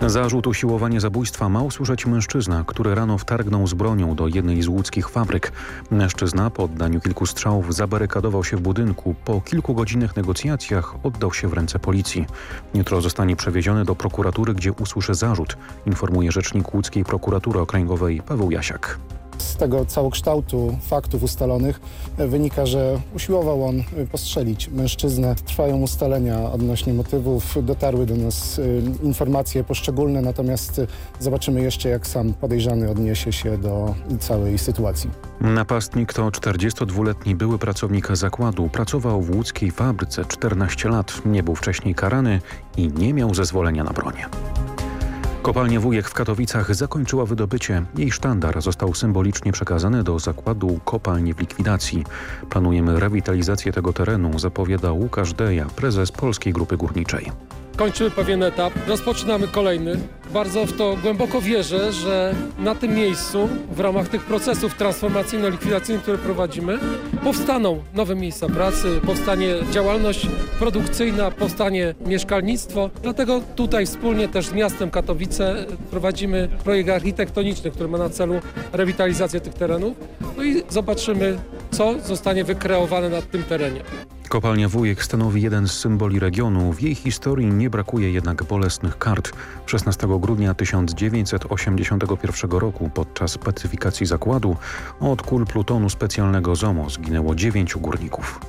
Zarzut usiłowania zabójstwa ma usłyszeć mężczyzna, który rano wtargnął z bronią do jednej z łódzkich fabryk. Mężczyzna po oddaniu kilku strzałów zabarykadował się w budynku. Po kilkugodzinnych negocjacjach oddał się w ręce policji. Jutro zostanie przewieziony do prokuratury, gdzie usłyszy zarzut, informuje rzecznik łódzkiej prokuratury okręgowej Paweł Jasiak. Z tego całokształtu faktów ustalonych wynika, że usiłował on postrzelić mężczyznę. Trwają ustalenia odnośnie motywów. Dotarły do nas y, informacje poszczególne, natomiast zobaczymy jeszcze, jak sam podejrzany odniesie się do całej sytuacji. Napastnik to 42-letni były pracownik zakładu. Pracował w łódzkiej fabryce 14 lat. Nie był wcześniej karany i nie miał zezwolenia na bronię. Kopalnia Wujek w Katowicach zakończyła wydobycie. Jej sztandar został symbolicznie przekazany do zakładu kopalni w likwidacji. Planujemy rewitalizację tego terenu, zapowiada Łukasz Deja, prezes Polskiej Grupy Górniczej. Kończymy pewien etap, rozpoczynamy kolejny. Bardzo w to głęboko wierzę, że na tym miejscu, w ramach tych procesów transformacyjno-likwidacyjnych, które prowadzimy, powstaną nowe miejsca pracy, powstanie działalność produkcyjna, powstanie mieszkalnictwo. Dlatego tutaj wspólnie też z miastem Katowice prowadzimy projekt architektoniczny, który ma na celu rewitalizację tych terenów. No i zobaczymy, co zostanie wykreowane na tym terenie. Kopalnia Wujek stanowi jeden z symboli regionu. W jej historii nie brakuje jednak bolesnych kart. 16 grudnia 1981 roku podczas pacyfikacji zakładu od kul plutonu specjalnego ZOMO zginęło dziewięciu górników.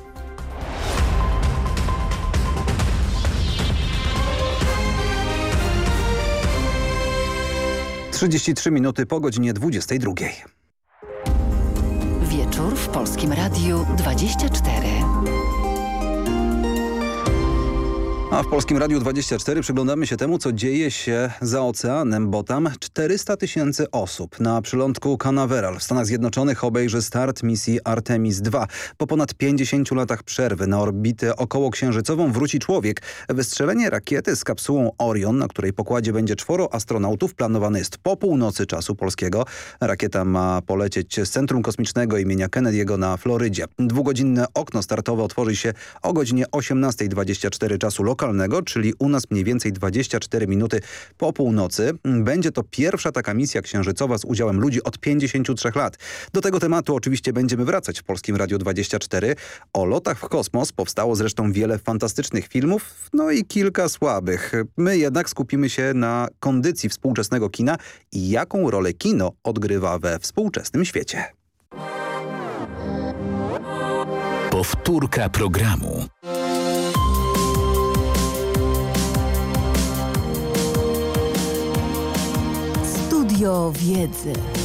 Trzydzieści trzy minuty po godzinie 22. Wieczór w Polskim Radiu 24. A w Polskim Radiu 24 przyglądamy się temu, co dzieje się za oceanem, bo tam 400 tysięcy osób na przylądku Canaveral w Stanach Zjednoczonych obejrzy start misji Artemis II. Po ponad 50 latach przerwy na orbitę okołoksiężycową wróci człowiek. Wystrzelenie rakiety z kapsułą Orion, na której pokładzie będzie czworo astronautów, planowane jest po północy czasu polskiego. Rakieta ma polecieć z Centrum Kosmicznego imienia Kennedy'ego na Florydzie. Dwugodzinne okno startowe otworzy się o godzinie 18.24 czasu lokalnego lokalnego, czyli u nas mniej więcej 24 minuty po północy. Będzie to pierwsza taka misja księżycowa z udziałem ludzi od 53 lat. Do tego tematu oczywiście będziemy wracać w Polskim Radio 24. O lotach w kosmos powstało zresztą wiele fantastycznych filmów, no i kilka słabych. My jednak skupimy się na kondycji współczesnego kina i jaką rolę kino odgrywa we współczesnym świecie. Powtórka programu. Radio Wiedzy.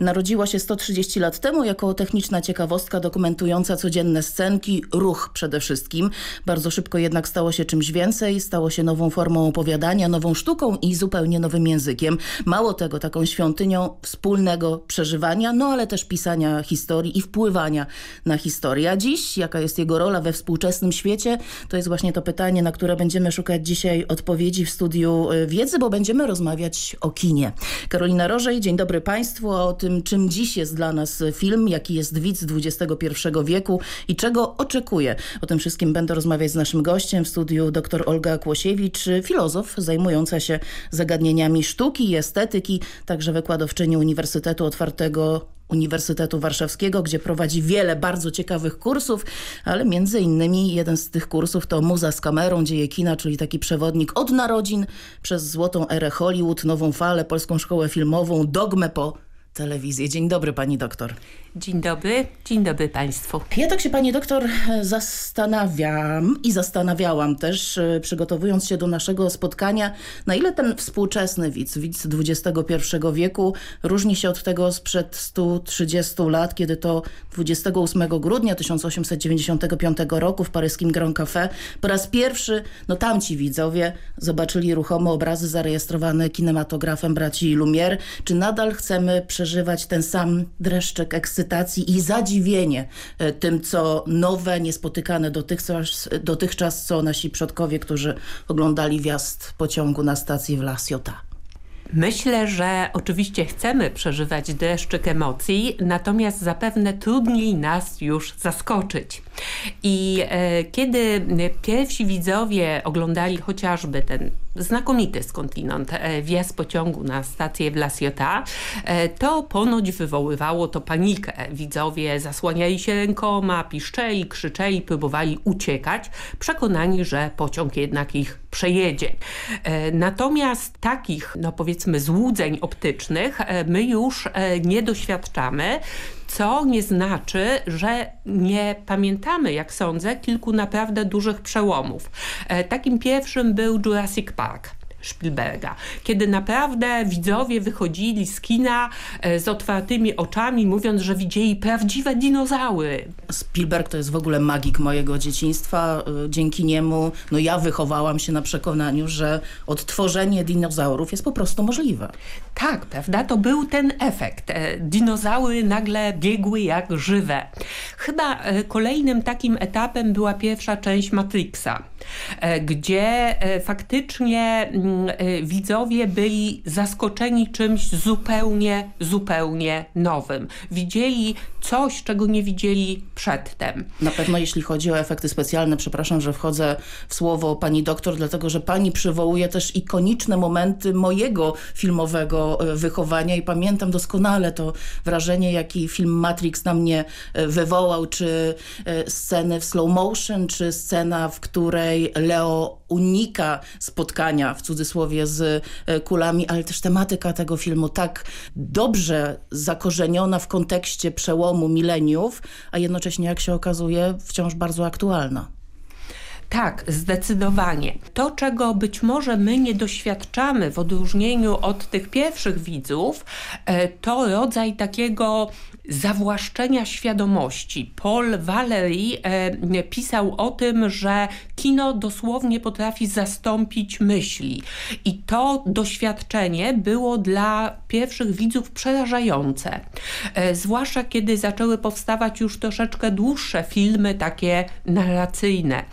Narodziła się 130 lat temu jako techniczna ciekawostka dokumentująca codzienne scenki, ruch przede wszystkim. Bardzo szybko jednak stało się czymś więcej, stało się nową formą opowiadania, nową sztuką i zupełnie nowym językiem. Mało tego, taką świątynią wspólnego przeżywania, no ale też pisania historii i wpływania na historię. A dziś, jaka jest jego rola we współczesnym świecie, to jest właśnie to pytanie, na które będziemy szukać dzisiaj odpowiedzi w studiu y, wiedzy, bo będziemy rozmawiać o kinie. Karolina Rożej, dzień dobry Państwu, o tym tym, czym dziś jest dla nas film, jaki jest widz XXI wieku i czego oczekuje. O tym wszystkim będę rozmawiać z naszym gościem w studiu dr Olga Kłosiewicz, filozof zajmująca się zagadnieniami sztuki i estetyki, także wykładowczyni Uniwersytetu Otwartego Uniwersytetu Warszawskiego, gdzie prowadzi wiele bardzo ciekawych kursów, ale między innymi jeden z tych kursów to Muza z kamerą, dzieje kina, czyli taki przewodnik od narodzin przez złotą erę Hollywood, nową falę, polską szkołę filmową, dogmę po telewizję. Dzień dobry pani doktor. Dzień dobry, dzień dobry Państwu. Ja tak się Pani doktor zastanawiam i zastanawiałam też, e, przygotowując się do naszego spotkania, na ile ten współczesny widz, widz XXI wieku różni się od tego sprzed 130 lat, kiedy to 28 grudnia 1895 roku w paryskim Grand Café po raz pierwszy, no tamci widzowie zobaczyli ruchome obrazy zarejestrowane kinematografem braci Lumière. Czy nadal chcemy przeżywać ten sam dreszczek ekscytacji i zadziwienie e, tym, co nowe, niespotykane dotychczas, dotychczas co nasi przodkowie, którzy oglądali wjazd pociągu na stacji w La Ciotat. Myślę, że oczywiście chcemy przeżywać deszczyk emocji, natomiast zapewne trudniej nas już zaskoczyć. I e, kiedy pierwsi widzowie oglądali chociażby ten znakomity skądinąd e, wjazd pociągu na stację w La Ciotat, e, to ponoć wywoływało to panikę. Widzowie zasłaniali się rękoma, piszczeli, krzyczeli, próbowali uciekać, przekonani, że pociąg jednak ich przejedzie. E, natomiast takich, no powiedzmy, złudzeń optycznych my już nie doświadczamy, co nie znaczy, że nie pamiętamy, jak sądzę, kilku naprawdę dużych przełomów. E, takim pierwszym był Jurassic Park. Spielberga. Kiedy naprawdę widzowie wychodzili z kina e, z otwartymi oczami, mówiąc, że widzieli prawdziwe dinozaury. Spielberg to jest w ogóle magik mojego dzieciństwa. E, dzięki niemu no ja wychowałam się na przekonaniu, że odtworzenie dinozaurów jest po prostu możliwe. Tak, prawda? To był ten efekt. E, dinozaury nagle biegły jak żywe. Chyba kolejnym takim etapem była pierwsza część Matrixa, gdzie faktycznie mm, widzowie byli zaskoczeni czymś zupełnie, zupełnie nowym. Widzieli coś, czego nie widzieli przedtem. Na pewno jeśli chodzi o efekty specjalne, przepraszam, że wchodzę w słowo pani doktor, dlatego że pani przywołuje też ikoniczne momenty mojego filmowego e, wychowania i pamiętam doskonale to wrażenie, jaki film Matrix na mnie e, wywołał, czy e, sceny w slow motion, czy scena, w której Leo unika spotkania w cudzysłowie z kulami, ale też tematyka tego filmu tak dobrze zakorzeniona w kontekście przełomu mileniów, a jednocześnie, jak się okazuje, wciąż bardzo aktualna. Tak, zdecydowanie. To, czego być może my nie doświadczamy w odróżnieniu od tych pierwszych widzów, e, to rodzaj takiego zawłaszczenia świadomości. Paul Valery e, pisał o tym, że kino dosłownie potrafi zastąpić myśli. I to doświadczenie było dla pierwszych widzów przerażające. E, zwłaszcza kiedy zaczęły powstawać już troszeczkę dłuższe filmy, takie narracyjne.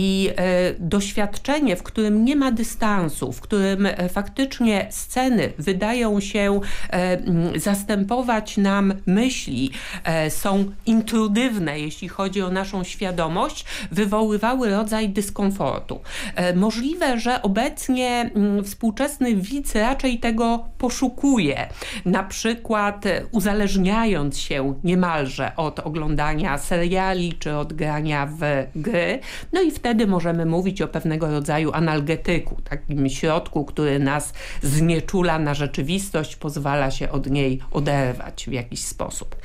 I e, doświadczenie, w którym nie ma dystansu, w którym e, faktycznie sceny wydają się e, zastępować nam myśli, są intrudywne, jeśli chodzi o naszą świadomość, wywoływały rodzaj dyskomfortu. Możliwe, że obecnie mm, współczesny widz raczej tego poszukuje, na przykład uzależniając się niemalże od oglądania seriali czy od grania w gry, no i wtedy wtedy możemy mówić o pewnego rodzaju analgetyku, takim środku, który nas znieczula na rzeczywistość, pozwala się od niej oderwać w jakiś sposób.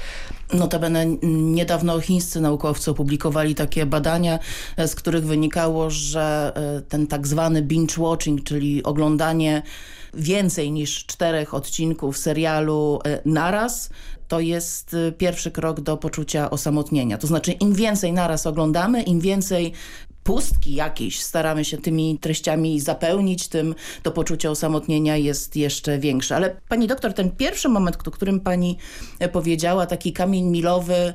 Notabene niedawno chińscy naukowcy opublikowali takie badania, e, z których wynikało, że e, ten tak zwany binge watching, czyli oglądanie więcej niż czterech odcinków serialu e, naraz, to jest pierwszy krok do poczucia osamotnienia. To znaczy im więcej naraz oglądamy, im więcej pustki jakieś staramy się tymi treściami zapełnić, tym to poczucie osamotnienia jest jeszcze większe. Ale pani doktor, ten pierwszy moment, o którym pani e, powiedziała, taki kamień milowy,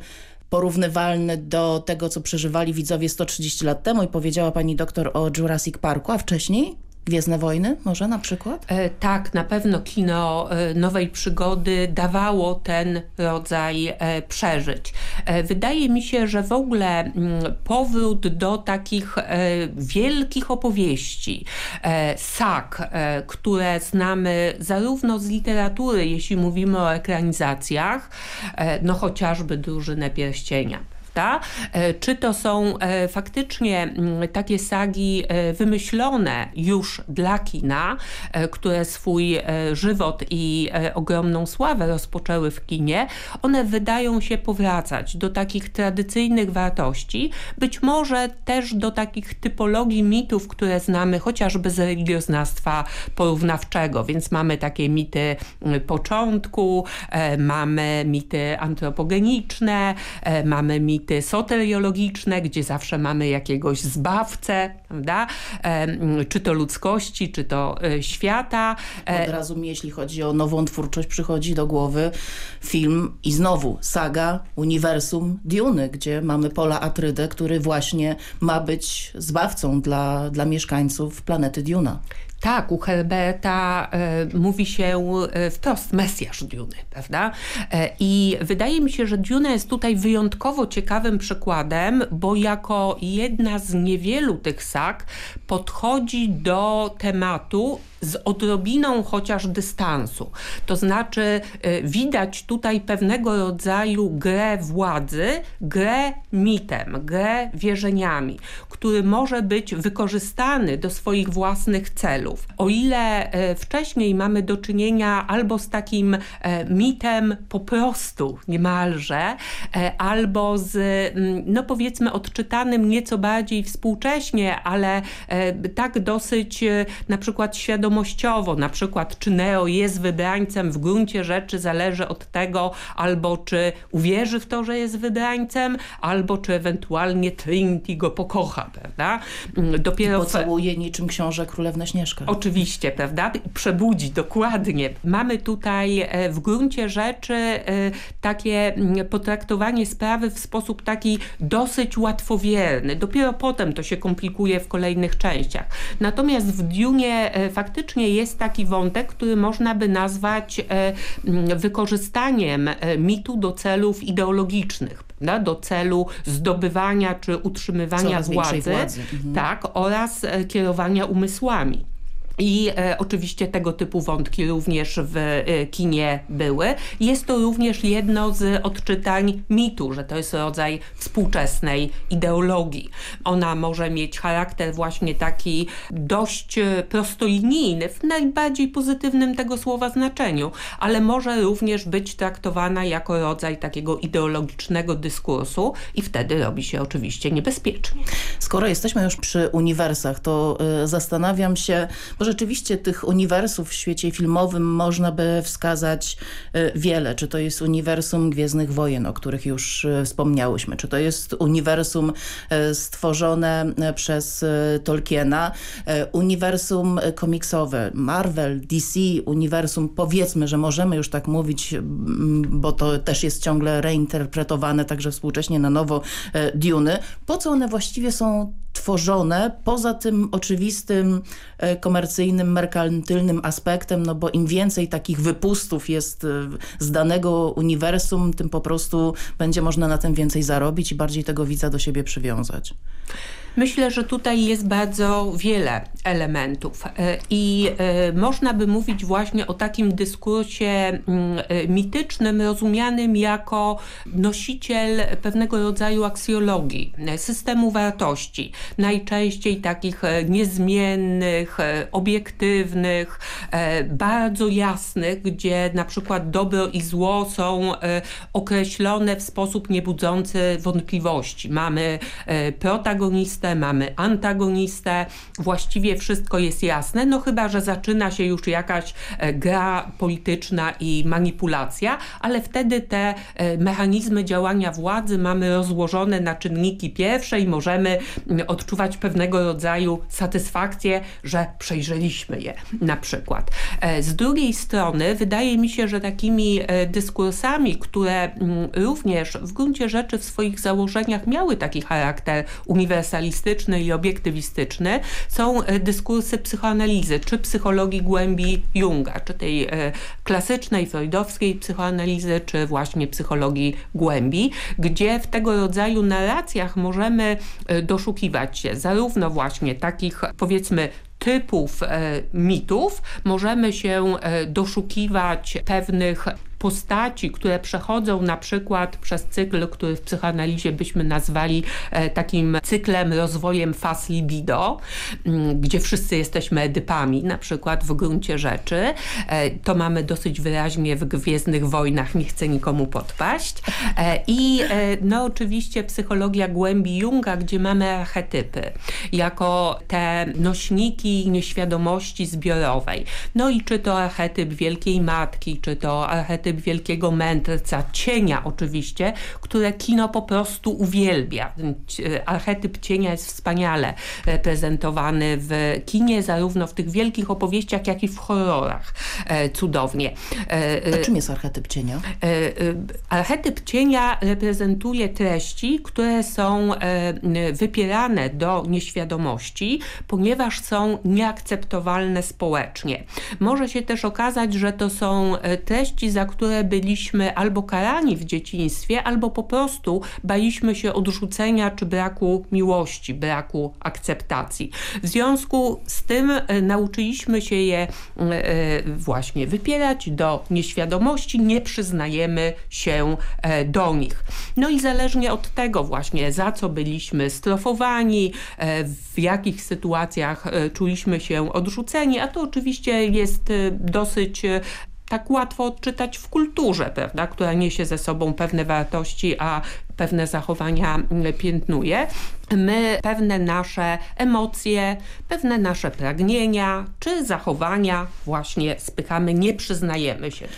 porównywalny do tego, co przeżywali widzowie 130 lat temu i powiedziała pani doktor o Jurassic Parku, a wcześniej? Gwiezdne Wojny może na przykład? E, tak, na pewno kino e, nowej przygody dawało ten rodzaj e, przeżyć. Wydaje mi się, że w ogóle mm, powrót do takich wielkich opowieści, sak, które znamy zarówno z literatury, jeśli mówimy o ekranizacjach, no chociażby Drużynę Pierścienia E, czy to są e, faktycznie mm, takie sagi e, wymyślone już dla kina, które swój żywot i ogromną sławę rozpoczęły w kinie, one wydają się powracać do takich tradycyjnych wartości, być może też do takich typologii mitów, które znamy chociażby z religioznawstwa porównawczego, więc mamy takie mity mm, początku, mamy mity antropogeniczne, mamy mity mity soteriologiczne, gdzie zawsze mamy jakiegoś zbawcę, prawda? czy to ludzkości, czy to e, świata. E, Od razu mi, jeśli chodzi o nową twórczość, przychodzi do głowy film i znowu saga, uniwersum Duny, gdzie mamy Pola Atrydę, który właśnie ma być zbawcą dla, dla mieszkańców planety Duna. Tak, u Herberta e, mówi się e, wprost Mesjasz Duny, prawda? E, I wydaje mi się, że Duna jest tutaj wyjątkowo ciekawym przykładem, bo jako jedna z niewielu tych sag podchodzi do tematu z odrobiną chociaż dystansu. To znaczy y, widać tutaj pewnego rodzaju grę władzy, grę mitem, grę wierzeniami, który może być wykorzystany do swoich własnych celów. O ile y, wcześniej mamy do czynienia albo z takim y, mitem po prostu niemalże, albo z mm, no powiedzmy odczytanym nieco bardziej współcześnie, ale tak dosyć na przykład świadomie świadomościowo, na przykład czy Neo jest wybrańcem w gruncie rzeczy zależy od tego, albo czy uwierzy w to, że jest wybrańcem, albo czy ewentualnie Trinity go pokocha, prawda? Mm, dopiero I pocałuje w... niczym książę Królewna Śnieżka. Oczywiście, prawda? Przebudzi, dokładnie. Mamy tutaj e, w gruncie rzeczy e, takie mm, potraktowanie sprawy w sposób taki dosyć łatwowierny. Dopiero potem to się komplikuje w kolejnych częściach. Natomiast w Dune e, faktycznie faktycznie jest taki wątek, który można by nazwać e, wykorzystaniem e, mitu do celów ideologicznych do celu zdobywania czy utrzymywania władzy, władzy. Mhm. tak, oraz e, kierowania umysłami. I e, oczywiście tego typu wątki również w e, kinie były. Jest to również jedno z odczytań mitu, że to jest rodzaj współczesnej ideologii. Ona może mieć charakter właśnie taki dość e, prostolinijny, w najbardziej pozytywnym tego słowa znaczeniu, ale może również być traktowana jako rodzaj takiego ideologicznego dyskursu i wtedy robi się oczywiście niebezpiecznie. Skoro jesteśmy już przy uniwersach, to y, zastanawiam się, może rzeczywiście tych uniwersów w świecie filmowym można by wskazać e, wiele. Czy to jest uniwersum Gwiezdnych Wojen, o których już e, wspomniałyśmy, czy to jest uniwersum e, stworzone przez Tolkiena, uniwersum komiksowe, Marvel, DC, uniwersum, powiedzmy, że możemy już tak mówić, bo to też jest ciągle reinterpretowane także współcześnie na nowo Duny. Po co one właściwie są tworzone poza tym oczywistym komercyjnym komercyjnym, merkantylnym aspektem, no bo im więcej takich wypustów jest e, z danego uniwersum, tym po prostu będzie można na tym więcej zarobić i bardziej tego widza do siebie przywiązać. Myślę, że tutaj jest bardzo wiele elementów i można by mówić właśnie o takim dyskursie mm, mitycznym, rozumianym jako nosiciel pewnego rodzaju aksjologii, systemu wartości, najczęściej takich niezmiennych, obiektywnych, bardzo jasnych, gdzie na przykład dobro i zło są określone w sposób niebudzący wątpliwości. Mamy protagonistę, mamy antagonistę, właściwie wszystko jest jasne, no chyba, że zaczyna się już jakaś gra polityczna i manipulacja, ale wtedy te mechanizmy działania władzy mamy rozłożone na czynniki pierwsze i możemy odczuwać pewnego rodzaju satysfakcję, że przejrzeliśmy je na przykład. Z drugiej strony wydaje mi się, że takimi dyskursami, które również w gruncie rzeczy w swoich założeniach miały taki charakter uniwersalistyczny i obiektywistyczny, są dyskursy psychoanalizy, czy psychologii głębi Junga, czy tej klasycznej, freudowskiej psychoanalizy, czy właśnie psychologii głębi, gdzie w tego rodzaju narracjach możemy doszukiwać się zarówno właśnie takich powiedzmy typów mitów, możemy się doszukiwać pewnych postaci, które przechodzą na przykład przez cykl, który w psychoanalizie byśmy nazwali e, takim cyklem rozwojem faz libido, gdzie wszyscy jesteśmy edypami, na przykład w gruncie rzeczy. E, to mamy dosyć wyraźnie w Gwiezdnych Wojnach, nie chcę nikomu podpaść. E, I no oczywiście psychologia głębi Junga, gdzie mamy archetypy, jako te nośniki nieświadomości zbiorowej. No i czy to archetyp Wielkiej Matki, czy to archetyp wielkiego mędrca, cienia oczywiście, które kino po prostu uwielbia. Archetyp cienia jest wspaniale reprezentowany w kinie, zarówno w tych wielkich opowieściach, jak i w horrorach. E, cudownie. E, A czym jest archetyp cienia? E, archetyp cienia reprezentuje treści, które są wypierane do nieświadomości, ponieważ są nieakceptowalne społecznie. Może się też okazać, że to są treści, za które byliśmy albo karani w dzieciństwie, albo po prostu baliśmy się odrzucenia czy braku miłości, braku akceptacji. W związku z tym e, nauczyliśmy się je e, właśnie wypierać do nieświadomości, nie przyznajemy się e, do nich. No i zależnie od tego właśnie, za co byliśmy strofowani, w jakich sytuacjach czuliśmy się odrzuceni, a to oczywiście jest dosyć tak łatwo odczytać w kulturze, prawda, która niesie ze sobą pewne wartości, a pewne zachowania mm, piętnuje. My pewne nasze emocje, pewne nasze pragnienia czy zachowania właśnie spychamy, nie przyznajemy się.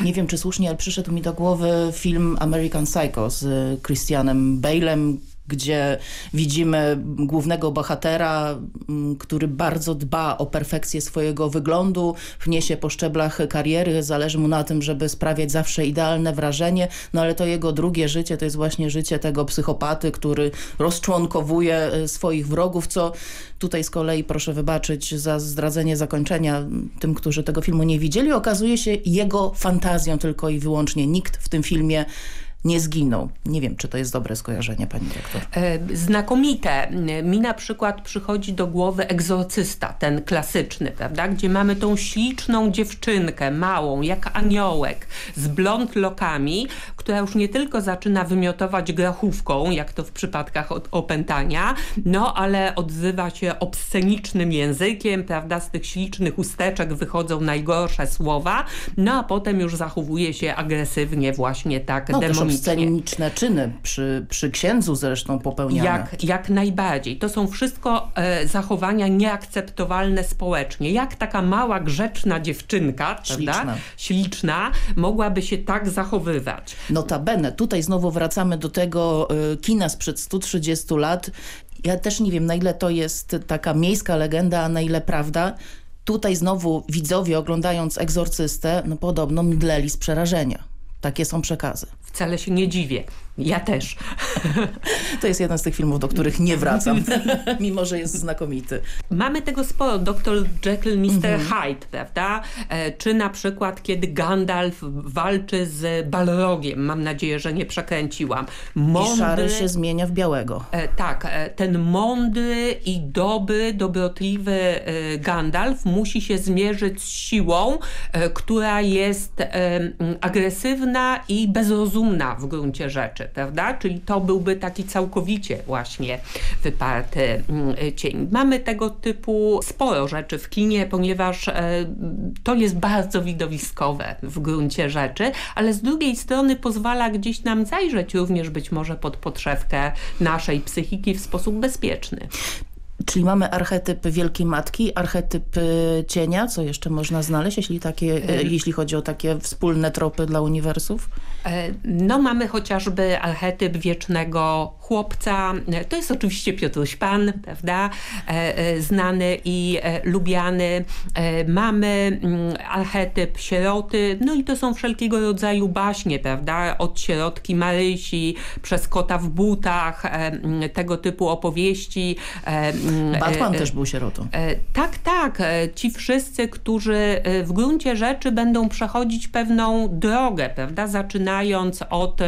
Nie wiem, czy słusznie, ale przyszedł mi do głowy film American Psycho z Christianem Bale'em, gdzie widzimy głównego bohatera, mm, który bardzo dba o perfekcję swojego wyglądu, wniesie po szczeblach kariery, zależy mu na tym, żeby sprawiać zawsze idealne wrażenie, no ale to jego drugie życie to jest właśnie życie tego psychopaty, który rozczłonkowuje e, swoich wrogów, co tutaj z kolei proszę wybaczyć za zdradzenie zakończenia tym, którzy tego filmu nie widzieli, okazuje się jego fantazją tylko i wyłącznie. Nikt w tym filmie nie zginął. Nie wiem, czy to jest dobre skojarzenie, pani doktor. E, znakomite. Mi na przykład przychodzi do głowy egzorcysta, ten klasyczny, prawda? Gdzie mamy tą śliczną dziewczynkę, małą, jak aniołek, z blond lokami, która już nie tylko zaczyna wymiotować grachówką, jak to w przypadkach opętania, no ale odzywa się obscenicznym językiem, prawda? Z tych ślicznych usteczek wychodzą najgorsze słowa, no a potem już zachowuje się agresywnie właśnie tak no, demonicznie sceniczne czyny, przy, przy księdzu zresztą popełniane. Jak, jak najbardziej. To są wszystko e, zachowania nieakceptowalne społecznie. Jak taka mała, grzeczna dziewczynka, śliczna. Prawda? śliczna, mogłaby się tak zachowywać. Notabene, tutaj znowu wracamy do tego e, kina sprzed 130 lat. Ja też nie wiem, na ile to jest taka miejska legenda, a na ile prawda. Tutaj znowu widzowie oglądając egzorcystę, no podobno mdleli z przerażenia. Takie są przekazy. Wcale się nie dziwię. Ja też. To jest jeden z tych filmów, do których nie wracam, mimo że jest znakomity. Mamy tego sporo. Dr. Jekyll, Mr. Mhm. Hyde, prawda? E, czy na przykład, kiedy Gandalf walczy z Balrogiem. Mam nadzieję, że nie przekręciłam. Mądry, I szary się zmienia w białego. E, tak. E, ten mądry i dobry, dobrotliwy Gandalf musi się zmierzyć z siłą, która jest agresywna i bezrozumna w gruncie rzeczy prawda? Czyli to byłby taki całkowicie właśnie wyparty mm, cień. Mamy tego typu sporo rzeczy w kinie, ponieważ e, to jest bardzo widowiskowe w gruncie rzeczy, ale z drugiej strony pozwala gdzieś nam zajrzeć również być może pod podszewkę naszej psychiki w sposób bezpieczny. Czyli mamy archetyp Wielkiej Matki, archetyp cienia, co jeszcze można znaleźć, jeśli, takie, e, jeśli chodzi o takie wspólne tropy dla uniwersów? E, no mamy chociażby archetyp wiecznego chłopca. To jest oczywiście Piotruś Pan, prawda? E, znany i lubiany. Mamy mm, archetyp sieroty, no i to są wszelkiego rodzaju baśnie, prawda? Od sierotki Marysi, przez kota w butach, tego typu opowieści Batman e, też był sierotą. E, tak, tak. E, ci wszyscy, którzy w gruncie rzeczy będą przechodzić pewną drogę, prawda? Zaczynając od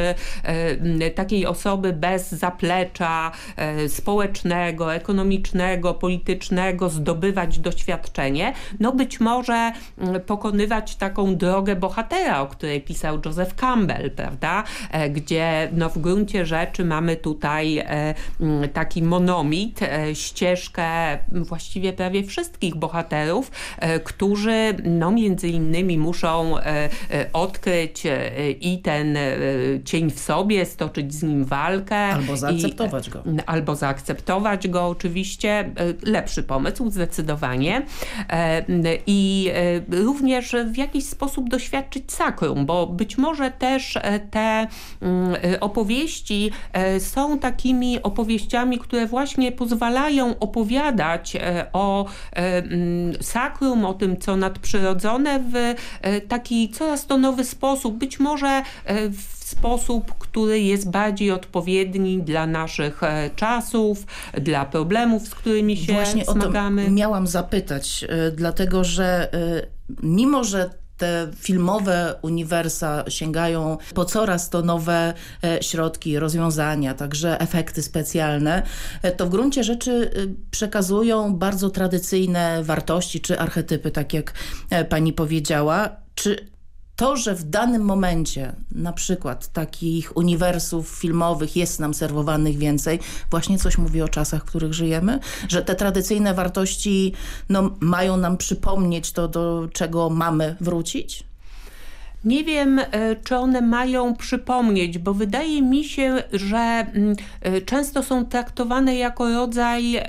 takiej osoby bez zaplecza społecznego, ekonomicznego, politycznego, zdobywać doświadczenie, no być może mm, pokonywać taką drogę bohatera, o której pisał Joseph Campbell, prawda? Gdzie no w gruncie rzeczy mamy tutaj mm, taki monomit, ścieżkę ścieżkę właściwie prawie wszystkich bohaterów, e, którzy no między innymi muszą e, e, odkryć i ten cień w sobie, stoczyć z nim walkę. Albo zaakceptować i, go. Albo zaakceptować go oczywiście. Lepszy pomysł zdecydowanie. I również w jakiś sposób doświadczyć sakrum, bo być może też te mm, opowieści są takimi opowieściami, które właśnie pozwalają opowiadać e, o e, mm, sakrum, o tym, co nadprzyrodzone w e, taki coraz to nowy sposób, być może w sposób, który jest bardziej odpowiedni dla naszych czasów, dla problemów, z którymi się Właśnie zmagamy. O to miałam zapytać, dlatego że mimo, że te filmowe uniwersa sięgają po coraz to nowe e, środki, rozwiązania, także efekty specjalne, e, to w gruncie rzeczy e, przekazują bardzo tradycyjne wartości czy archetypy, tak jak pani powiedziała. Czy to, że w danym momencie na przykład takich uniwersów filmowych jest nam serwowanych więcej, właśnie coś mówi o czasach, w których żyjemy, że te tradycyjne wartości no, mają nam przypomnieć to, do czego mamy wrócić? Nie wiem, e, czy one mają przypomnieć, bo wydaje mi się, że mm, e, często są traktowane jako rodzaj e,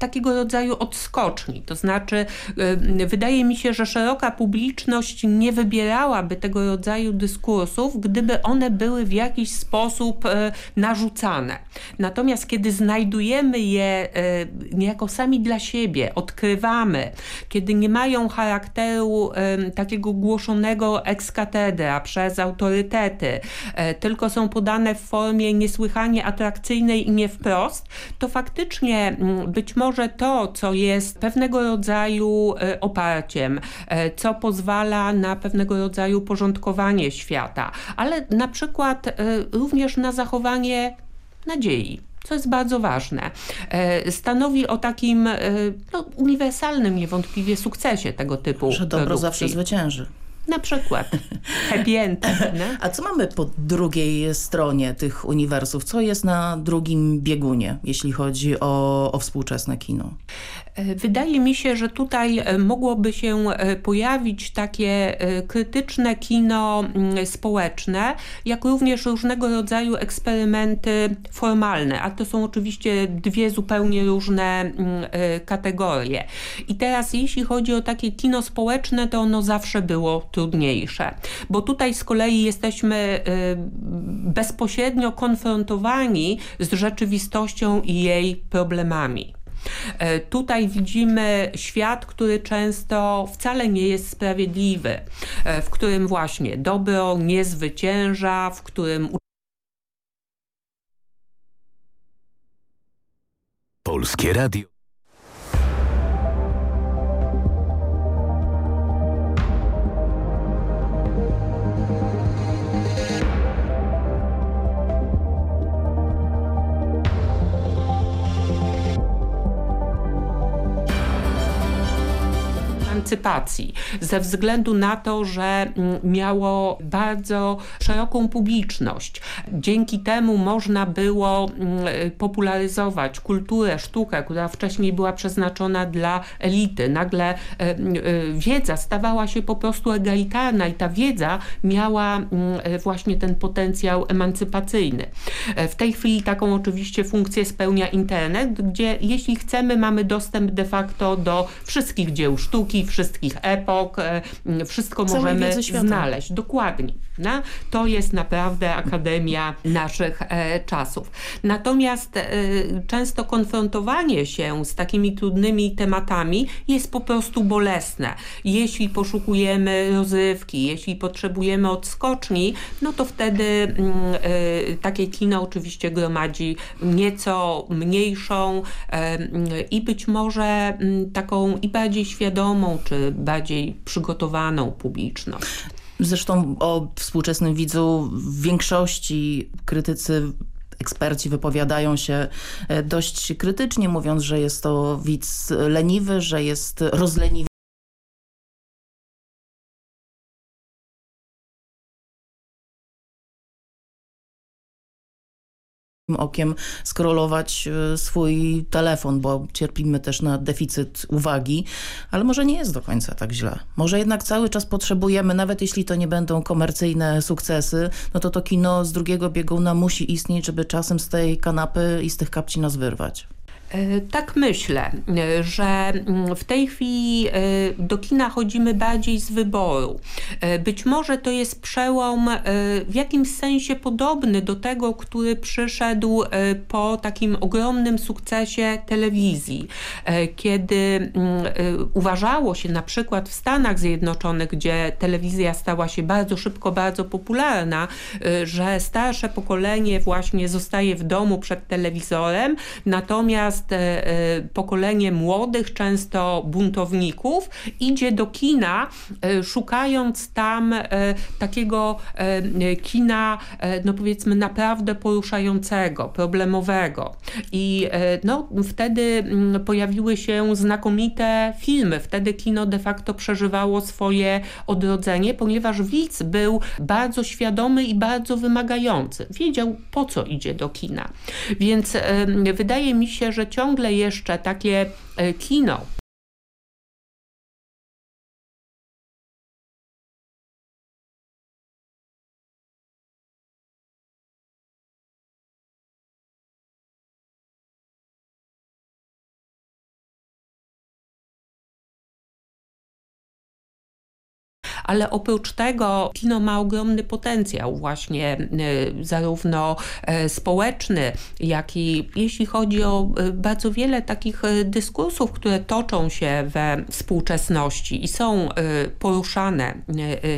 takiego rodzaju odskoczni. To znaczy, wydaje mi się, że szeroka publiczność nie wybierałaby tego rodzaju dyskursów, gdyby one były w jakiś sposób narzucane. Natomiast kiedy znajdujemy je niejako sami dla siebie, odkrywamy, kiedy nie mają charakteru takiego głoszonego ex cathedra, przez autorytety, tylko są podane w formie niesłychanie atrakcyjnej i nie wprost, to faktycznie mm, być może to, co jest pewnego rodzaju e, oparciem, e, co pozwala na pewnego rodzaju porządkowanie świata, ale na przykład również na zachowanie nadziei co jest bardzo ważne. Stanowi o takim no, uniwersalnym niewątpliwie sukcesie tego typu Że dobro produkcji. zawsze zwycięży. Na przykład. Happy end. A co mamy po drugiej stronie tych uniwersów? Co jest na drugim biegunie, jeśli chodzi o, o współczesne kino? E, wydaje mi się, że tutaj e, mogłoby się e, pojawić takie krytyczne kino mm, społeczne, jak również różnego rodzaju eksperymenty formalne, a to są oczywiście dwie zupełnie różne mm, kategorie. I teraz jeśli chodzi o takie kino społeczne, to ono zawsze było trudniejsze, bo tutaj z kolei jesteśmy bezpośrednio konfrontowani z rzeczywistością i jej problemami. E, tutaj widzimy świat, który często wcale nie jest sprawiedliwy, e, w którym właśnie dobro nie zwycięża, w którym Polskie Radio. Emancypacji, ze względu na to, że mm, miało bardzo szeroką publiczność. Dzięki temu można było mm, popularyzować kulturę, sztukę, która wcześniej była przeznaczona dla elity. Nagle e, e, wiedza stawała się po prostu egalitarna i ta wiedza miała mm, e, właśnie ten potencjał emancypacyjny. W tej chwili taką oczywiście funkcję spełnia internet, gdzie jeśli chcemy mamy dostęp de facto do wszystkich dzieł sztuki, wszystkich epok, e, wszystko możemy znaleźć. Dokładnie. To jest naprawdę akademia naszych e, czasów. Natomiast e, często konfrontowanie się z takimi trudnymi tematami jest po prostu bolesne. Jeśli poszukujemy rozrywki, jeśli potrzebujemy odskoczni, no to wtedy mm, e, takie kino oczywiście gromadzi nieco mniejszą e, i być może mm, taką i bardziej świadomą, czy bardziej przygotowaną publiczność. Zresztą o współczesnym widzu w większości krytycy eksperci wypowiadają się e, dość krytycznie, mówiąc, że jest to widz leniwy, że jest rozleniwy okiem skrolować e, swój telefon, bo cierpimy też na deficyt uwagi, ale może nie jest do końca tak źle. Może jednak cały czas potrzebujemy, nawet jeśli to nie będą komercyjne sukcesy, no to to kino z drugiego bieguna musi istnieć, żeby czasem z tej kanapy i z tych kapci nas wyrwać. E, tak myślę, e, że mm, w tej chwili e, do kina chodzimy bardziej z wyboru. Być może to jest przełom w jakimś sensie podobny do tego, który przyszedł po takim ogromnym sukcesie telewizji, kiedy mm, uważało się na przykład w Stanach Zjednoczonych, gdzie telewizja stała się bardzo szybko, bardzo popularna, że starsze pokolenie właśnie zostaje w domu przed telewizorem, natomiast natomiast e, e, pokolenie młodych, często buntowników, idzie do kina, e, szukając tam takiego kina, no powiedzmy naprawdę poruszającego, problemowego. I no, wtedy mm, pojawiły się znakomite filmy. Wtedy kino de facto przeżywało swoje odrodzenie, ponieważ widz był bardzo świadomy i bardzo wymagający. Wiedział, po co idzie do kina. Więc wydaje mi się, że ciągle jeszcze takie e, kino ale oprócz tego kino ma ogromny potencjał właśnie y, zarówno e, społeczny, jak i jeśli chodzi o y, bardzo wiele takich dyskursów, które toczą się we współczesności i są poruszane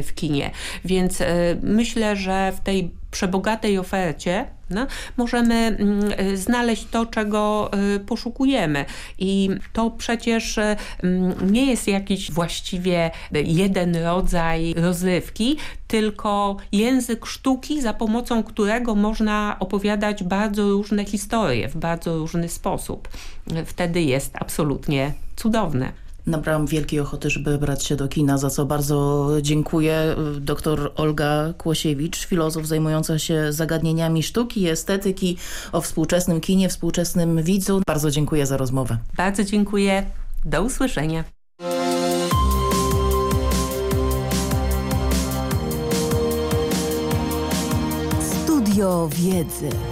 w kinie. Więc myślę, że w tej przebogatej ofercie no, możemy mm, y, znaleźć to, czego y, poszukujemy. I to przecież y, mm, nie jest jakiś właściwie jeden rodzaj rozrywki, tylko język sztuki, za pomocą którego można opowiadać bardzo różne historie w bardzo różny sposób. Wtedy jest absolutnie cudowne. Nabrałam wielkiej ochoty, żeby brać się do kina, za co bardzo dziękuję. Dr Olga Kłosiewicz, filozof zajmująca się zagadnieniami sztuki i estetyki o współczesnym kinie, współczesnym widzu. Bardzo dziękuję za rozmowę. Bardzo dziękuję. Do usłyszenia. Studio Wiedzy.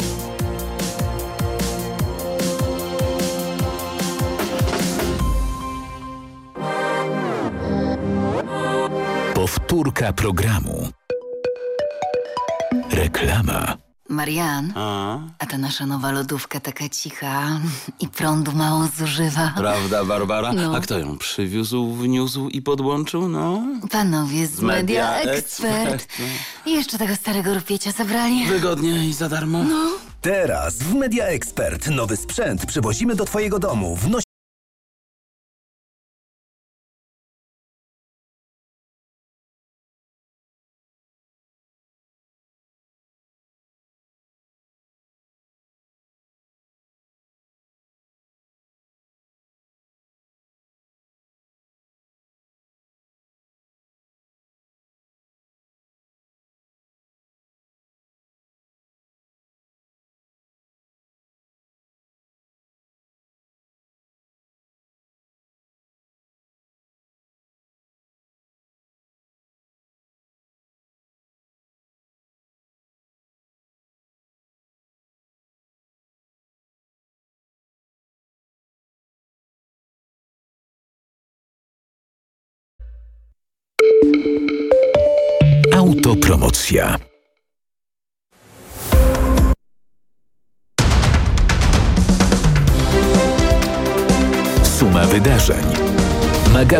Powtórka programu. Reklama. Marian, a? a ta nasza nowa lodówka taka cicha i prądu mało zużywa. Prawda, Barbara? No. A kto ją przywiózł, wniósł i podłączył, no? Panowie z, z Media, Media Expert. Expert. I jeszcze tego starego rupiecia zabrali. Wygodnie i za darmo? No. Teraz w Media Expert nowy sprzęt przywozimy do Twojego domu. Autopromocja. Suma wydarzeń